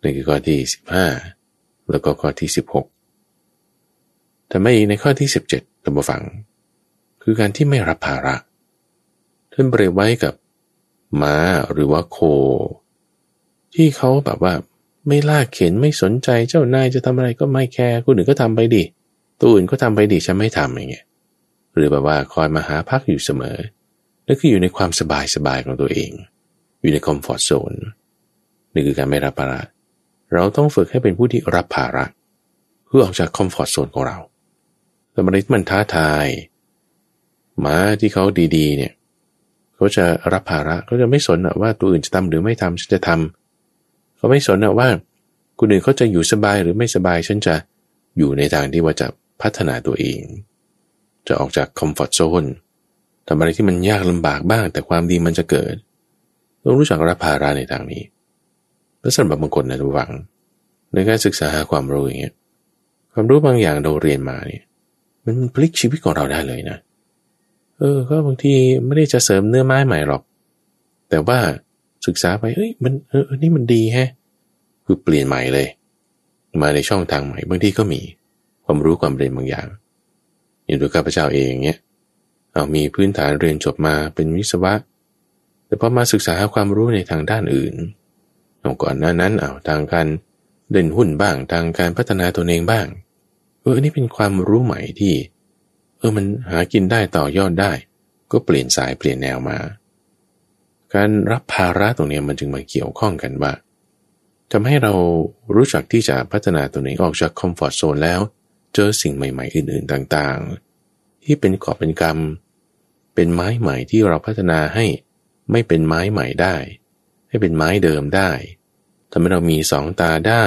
นี่คือข้อที่สิบห้าแล้วก็ข้อที่สิบหกแต่ไม่ในข้อที่17ตัมบฟัง คือการที่ไม่รับภาระท่านเปรียบไว้กับม้าหรือว่าโค ที่เขาแบบว่าไม่ลากเข็นไม่สนใจเจ้านายจะทำอะไรก็ไม่แคร์คนอื่นก็ทำไปดิตัวอื่นก็ทำไปดิฉันไม่ทำอย่างเงี้ยหรือแบบว่าคอยมาหาพักอยู่เสมอนั่นคืออยู่ในความสบายสบายของตัวเอง อยู่ใน comfort zone นี่คือการไม่รับภาระ เราต้องฝึกให้เป็นผู้ที่รับภาระ เพื่อออกจาก comfort zone ของเราแต่มันมันท้าทายหมาที่เขาดีๆ เนี่ยเขาจะรับภาระเขาจะไม่สนว่าตัวอื่นจะทำหรือไม่ทำฉันจะทำเขาไม่สนว่าคนอื่นเขาจะอยู่สบายหรือไม่สบายฉันจะอยู่ในทางที่ว่าจะพัฒนาตัวเอง จะออกจากคอมฟอร์ทโซนทำอะไรที่มันยากลำบากบ้าง แต่ความดีมันจะเกิด ต้องรู้จักรับภาระในทางนี้ แล้วสำหรับบางคนนะทุกฝัง ในการศึกษาหาความรู้อย่างเงี้ยความรู้บางอย่างเราเรียนมาเนี่ย มันพลิกชีวิตของเราได้เลยนะ เออ ก็บางทีไม่ได้จะเสริมเนื้อไม้ใหม่หรอก แต่ว่าศึกษาไปเอ้ยมันเออนี่มันดีแฮะ คือเปลี่ยนใหม่เลย มาในช่องทางใหม่บางทีก็มีความรู้ความเรียนบางอย่างอย่างตัวข้าพเจ้าเองเนี้ยเอามีพื้นฐานเรียนจบมาเป็นวิศวะ แต่พอมาศึกษาความรู้ในทางด้านอื่น ก่อนหน้านั้นเอาทางการเด่นหุ้นบ้างทางการพัฒนาตัวเองบ้าง เออนนี้เป็นความรู้ใหม่ที่ เออมันหากินได้ต่อยอดได้ ก็เปลี่ยนสายเปลี่ยนแนวมา การรับภาระตรงนี้มันจึงมาเกี่ยวข้องกันว่าทำให้เรารู้จักที่จะพัฒนาตัวเองออกจากคอมฟอร์ทโซนแล้ว เจอสิ่งใหม่ ๆ อื่น ๆ ต่างๆ ที่เป็นกอบเป็นกรรม เป็นไม้ใหม่ที่เราพัฒนาให้ไม่เป็นไม้ใหม่ได้ ให้เป็นไม้เดิมได้ทำให้เรามีสองตาได้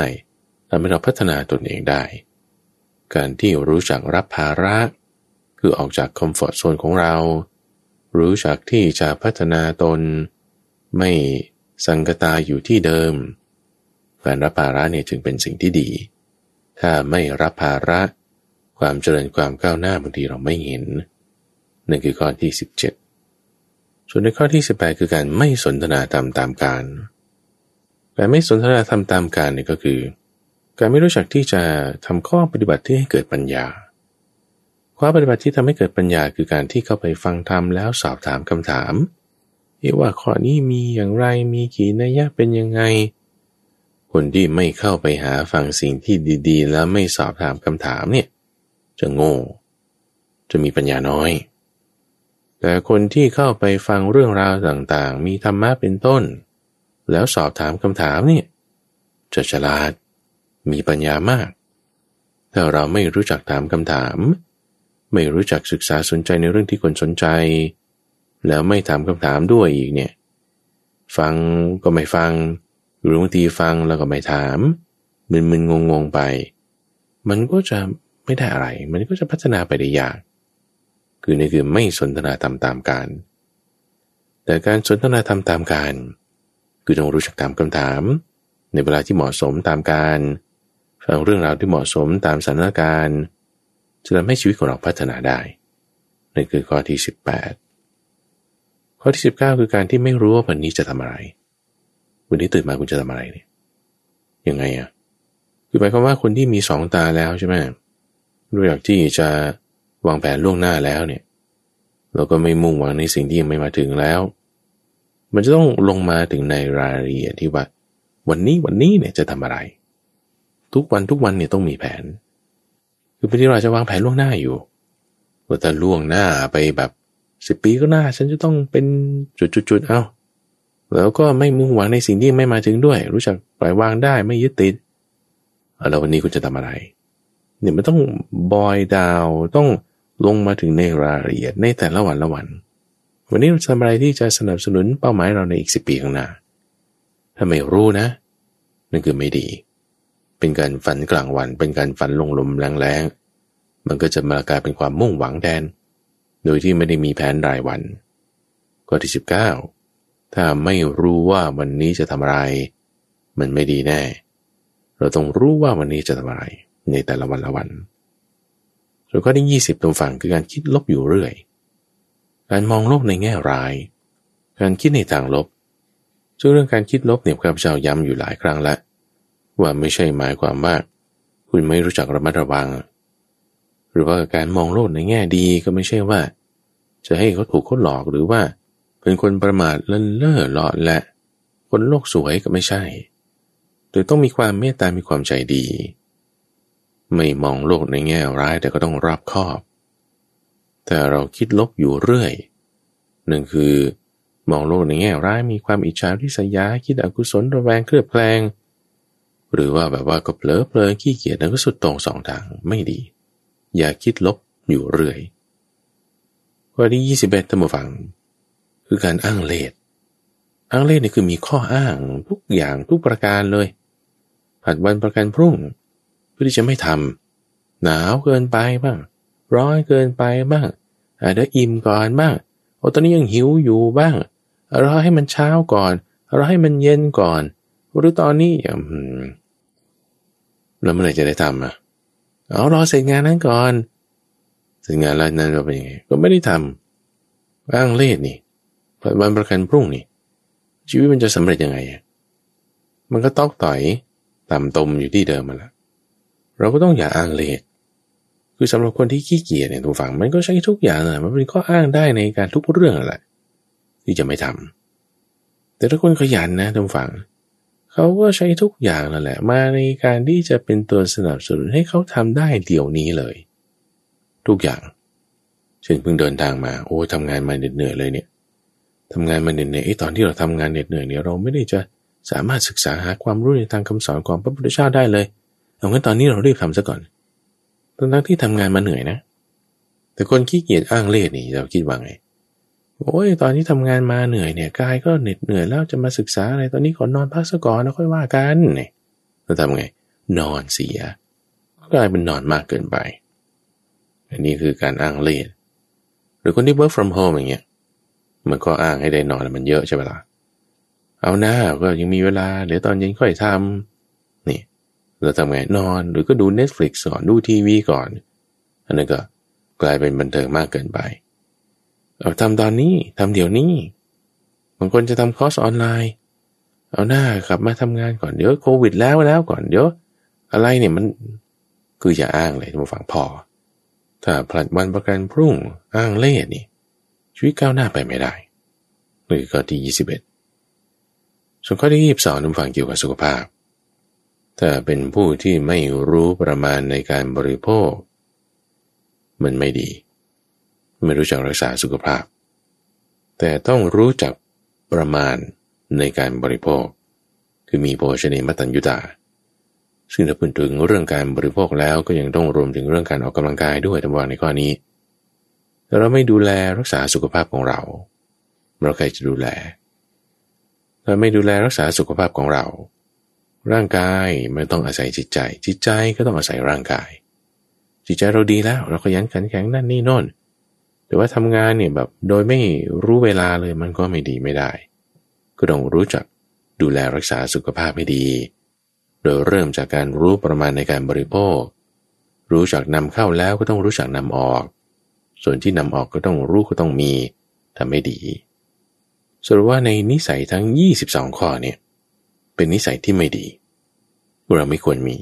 ทำให้เราพัฒนาตนเองได้ การที่รู้จักรับภาระ คือออกจากคอมฟอร์ทโซนของเรา รู้จักที่จะพัฒนาตน ไม่สังกตาอยู่ที่เดิม การรับภาระเนี่ยจึงเป็นสิ่งที่ดี ถ้าไม่รับภาระความเจริญความก้าวหน้าบางทีเราไม่เห็นนั่นคือข้อที่ 17 ส่วนในข้อที่ 18 คือการไม่สนทนาตามตามการการไม่สนทนาทำตามการเนี่ยก็คือ การไม่รู้จักที่จะทำข้อปฏิบัติที่ให้เกิดปัญญาข้อปฏิบัติที่ทำให้เกิดปัญญาคือการที่เข้าไปฟังธรรมแล้วสอบถามคำถามว่าข้อนี้มีอย่างไรมีกี่นัยยะเป็นยังไง คนที่ไม่เข้าไปหาฟังสิ่งที่ดี ๆ แล้วไม่สอบถามคำถามเนี่ยจะโง่ จะมีปัญญาน้อย แต่คนที่เข้าไปฟังเรื่องราวต่างๆ มีธรรมะเป็นต้น แล้วสอบถามคำถามนี่จะฉลาด มีปัญญามาก ถ้าเราไม่รู้จักถามคำถาม ไม่รู้จักศึกษาสนใจในเรื่องที่คนสนใจ แล้วไม่ถามคำถามด้วยอีกเนี่ย ฟังก็ไม่ฟัง หรือบางทีฟังแล้วก็ไม่ถาม มึนๆงงๆไป มันก็จะไม่ได้อะไร มันก็จะพัฒนาไปได้ยาก คือนี่คือไม่สนทนาตามตามการ แต่การสนทนาทำตามการ คือต้องรู้จักตามคำถาม ในเวลาที่เหมาะสมตามการ ฟังเรื่องราวที่เหมาะสมตามสถานการณ์จะทำให้ชีวิตของเราพัฒนาได้นั่นคือข้อที่ 18 ข้อที่ 19 คือการที่ไม่รู้ว่าวันนี้จะทำอะไร วันนี้ตื่นมาคุณจะทำอะไรเนี่ยยังไงอะคือหมายความว่าคนที่มีสองตาแล้วใช่ไหมรู้อยากที่จะ วางแผนล่วงหน้าแล้วเนี่ย เราก็ไม่มุ่งหวังในสิ่งที่ยังไม่มาถึงแล้ว มันจะต้องลงมาถึงในรายละเอียดที่ว่า วันนี้วันนี้เนี่ยจะทำอะไร ทุกวันทุกวันเนี่ยต้องมีแผน คือเป็นที่เราจะวางแผนล่วงหน้าอยู่ว่าแต่ล่วงหน้าไปแบบสิบปีก็หน้า ฉันจะต้องเป็นจุดๆๆเอาแล้วก็ไม่มุ่งหวังในสิ่งที่ไม่มาถึงด้วย รู้จักปล่อยวางได้ไม่ยึดติดแล้ววันนี้คุณจะทำอะไรเนี่ยมันต้องบอยดาวต้อง ลงมาถึงในรายละเอียดในแต่ละวันละวัน วันนี้เราทำอะไรที่จะสนับสนุนเป้าหมายเราในอีกสิปีข้างหน้า ถ้าไม่รู้นะ นั่นคือไม่ดี เป็นการฝันกลางวัน เป็นการฝันลงลมแรงๆ มันก็จะมากลายเป็นความมุ่งหวังแทน โดยที่ไม่ได้มีแผนรายวัน ข้อที่สิบเก้าถ้าไม่รู้ว่าวันนี้จะทำอะไร มันไม่ดีแน่ เราต้องรู้ว่าวันนี้จะทำอะไร ในแต่ละวันละวัน ส่วนข้อที่ยี่สิบตรงฝั่งคือการคิดลบอยู่เรื่อย การมองโลกในแง่ร้าย การคิดในทางลบ ซึ่งเรื่องการคิดลบเนี่ยข้าพเจ้าย้ำอยู่หลายครั้งแล้วว่าไม่ใช่หมายความว่า คุณไม่รู้จักระมัดระวัง หรือว่าการมองโลกในแง่ดีก็ไม่ใช่ว่า จะให้เขาถูกเขาหลอกหรือว่าเป็นคนประมาทเล่นเล่อหลอและ คนโลกสวยก็ไม่ใช่แต่ต้องมีความเมตตา มีความใจดี ไม่มองโลกในแง่ร้ายแต่ก็ต้องรอบคอบ แต่เราคิดลบอยู่เรื่อยหนึ่งคือ มองโลกในแง่ร้ายมีความอิจฉาริษยาคิดอกุศลระแวงเครือบแคลง หรือว่าแบบว่าก็เผลอเพลินขี้เกียจนั่นก็สุดตรงสองทางไม่ดี อย่าคิดลบอยู่เรื่อยข้อที่ยี่สิบเอ็ดท่านผู้ฟัง คือการอ้างเลสอ้างเลสนี่คือมีข้ออ้างทุกอย่างทุกประการเลย ผัดวันประกันพรุ่ง พื่อที่จะไม่ทำหนาวเกินไปบ้าง ร้อนเกินไปบ้างอาจจะอิ่มก่อนบ้างโอ้ตอนนี้ยังหิวอยู่บ้างรอให้มันเช้าก่อนรอให้มันเย็นก่อน หรือตอนนี้อย่างแล้วเมื่อไหร่จะได้ทำอะเอารอเสร็จงานนั้นก่อนเสร็จงานแล้วนั้นเราเป็นยังไงก็ไม่ได้ทำอ้างเล่นี่วันประกันพรุ่งนี่ ชีวิตมันจะสำเร็จยังไง มันก็ตอกต่อยต่ำตมอยู่ที่เดิมมาแล้ว เราก็ต้องอย่าอ้างเลสคือสำหรับคนที่ขี้เกียจเนี่ยทุกฝั่งมันก็ใช้ทุกอย่างนะมันเป็นข้ออ้างได้ในการทุกเรื่องแหละที่จะไม่ทำแต่ถ้าคนขยันนะทุกฝั่งเขาก็ใช้ทุกอย่างนั่นแหละ มาในการที่จะเป็นตัวสนับสนุนให้เขาทำได้เดี๋ยวนี้เลย ทุกอย่างเช่นเพิ่งเดินทางมาโอ้ทำงานมาเหนื่อยเลยเนี่ยทำงานมาเหนื่อยไอ้ตอนที่เราทำงานเหนื่อยเนี่ยเราไม่ได้จะสามารถศึกษาหาความรู้ในทางคำสอนของพระพุทธเจ้าได้เลย เอางั้นตอนนี้เรารีบทำซะก่อนตอนทั้งที่ทำงานมาเหนื่อยนะ แต่คนขี้เกียจอ้างเล่ห์นี่เราคิดว่าไง โอ้ยตอนนี้ทำงานมาเหนื่อยเนี่ยกายก็เหน็ดเหนื่อยแล้วจะมาศึกษาอะไรตอนนี้ขอนอนพักซะก่อนแล้วค่อยว่ากันเนี่ยเราทำไง นอนเสียกลายเป็นนอนมากเกินไป อันนี้คือการอ้างเล่ห์หรือคนที่ work from home อย่างเงี้ย มันก็อ้างให้ได้นอนมันเยอะใช่ไหมล่ะ เอาหน้าก็ยังมีเวลาเดี๋ยวตอนเย็นค่อยทำนี่ เราทำไงนอนหรือก็ดู Netflix ก่อนดูทีวีก่อน อันนั้นก็กลายเป็นบันเทิงมากเกินไป เอาทำตอนนี้ทำเดี๋ยวนี้บางคนจะทำคอร์สออนไลน์ เอาหน้ากลับมาทำงานก่อนเดี๋ยวโควิดแล้วแล้วก่อนเดี๋ยวอะไรเนี่ยมันคืออย่าอ้างเลยมาฟังพอ ถ้าผลัดวันประกันพรุ่งอ้างเล่นี่ ชีวิตก้าวหน้าไปไม่ได้หรือข้อที่ยี่สิบเอ็ดส่วนข้อที่ยี่สิบสองนุ่มฟังเกี่ยวกับสุขภาพ ถ้าเป็นผู้ที่ไม่รู้ประมาณในการบริโภค มันไม่ดี ไม่รู้จักรักษาสุขภาพ แต่ต้องรู้จักประมาณในการบริโภค คือมีโภชเนมัตัญยุตา ซึ่งถ้าพูดถึงเรื่องการบริโภคแล้วก็ยังต้องรวมถึงเรื่องการออกกำลังกายด้วยทั้งวันในข้อนี้แต่เราไม่ดูแลรักษาสุขภาพของเรา เราใครจะดูแลเราไม่ดูแลรักษาสุขภาพของเรา ร่างกายมันต้องอาศัยจิตใจ จิตใจก็ต้องอาศัยร่างกาย จิตใจเราดีแล้ว เราขยันขันแข็งนั่นนี่นนแต่ว่าทำงานเนี่ยแบบโดยไม่รู้เวลาเลยมันก็ไม่ดีไม่ได้ ก็ต้องรู้จักดูแลรักษาสุขภาพให้ดี โดยเริ่มจากการรู้ประมาณในการบริโภค รู้จักนำเข้าแล้วก็ต้องรู้จักนำออก ส่วนที่นำออกก็ต้องรู้ก็ต้องมีทำให้ดีสรุปว่าในนิสัยทั้ง 22 ข้อเนี่ยเป็นนิสัยที่ไม่ดี เราไม่ควรมี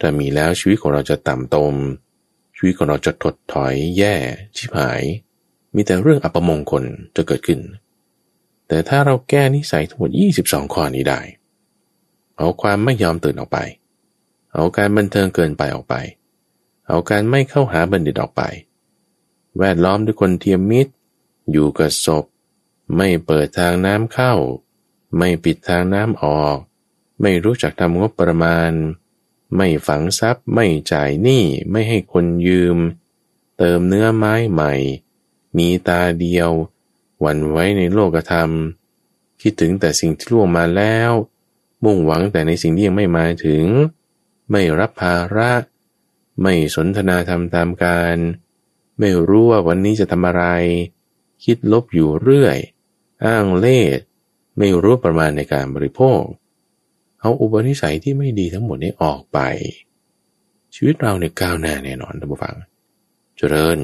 ถ้ามีแล้วชีวิตของเราจะต่ำตม ชีวิตของเราจะถดถอยแย่ชิบหาย มีแต่เรื่องอัปมงคลจะเกิดขึ้น แต่ถ้าเราแก้นิสัยทั้งหมด 22 ข้อนี้ได้ เอาความไม่ยอมตื่นออกไป เอาการบันเทิงเกินไปออกไป เอาการไม่เข้าหาบัณฑิตออกไป แวดล้อมด้วยคนเทียมมิตร อยู่กับศพ ไม่เปิดทางน้ำเข้า ไม่ปิดทางน้ำออก ไม่รู้จักทำงบประมาณ ไม่ฝังทรัพย์ ไม่จ่ายหนี้ ไม่ให้คนยืม เติมเนื้อไม้ใหม่ มีตาเดียววันไว้ในโลกธรรม คิดถึงแต่สิ่งที่ล่วงมาแล้ว มุ่งหวังแต่ในสิ่งที่ยังไม่มาถึง ไม่รับภาระ ไม่สนทนาทำตามการ ไม่รู้ว่าวันนี้จะทำอะไร คิดลบอยู่เรื่อย อ้างเล่ไม่รู้ประมาณในการบริโภค เอาอุปนิสัยที่ไม่ดีทั้งหมดนี้ออกไป ชีวิตเราเนี่ยก้าวหน้าแน่นอนท่านผู้ฟัง เจริญ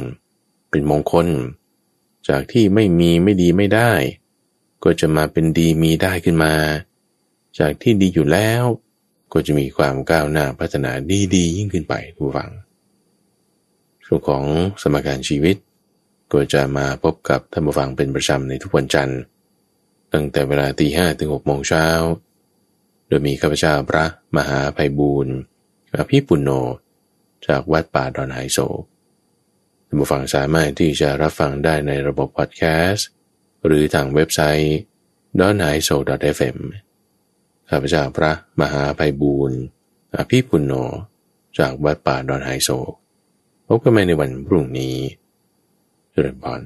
เป็นมงคล จากที่ไม่มีไม่ดีไม่ได้ ก็จะมาเป็นดีมีได้ขึ้นมา จากที่ดีอยู่แล้ว ก็จะมีความก้าวหน้าพัฒนาดีดียิ่งขึ้นไปผู้ฟังช่วงของสมการชีวิต ก็จะมาพบกับท่านผู้ฟังเป็นประจำในทุกวันจันทร์ตั้งแต่เวลาตีห้ถึงหกโมงเช้า โดยมีข้าพเจ้าพระมหาภัยบูรณ์อภิปุโน จากวัดป่าดอนไฮโซท่านผู้ฟังสามารถที่จะรับฟังได้ในระบบพอดแคสต์ หรือทางเว็บไซต์ d o n a i s o f m ข้าพเจ้าพระมหาภัยบูรณ์อภิปุโน จากวัดป่าดอนไฮโซพบกันใหม่ในวันพรุ่งนี้เจริญพร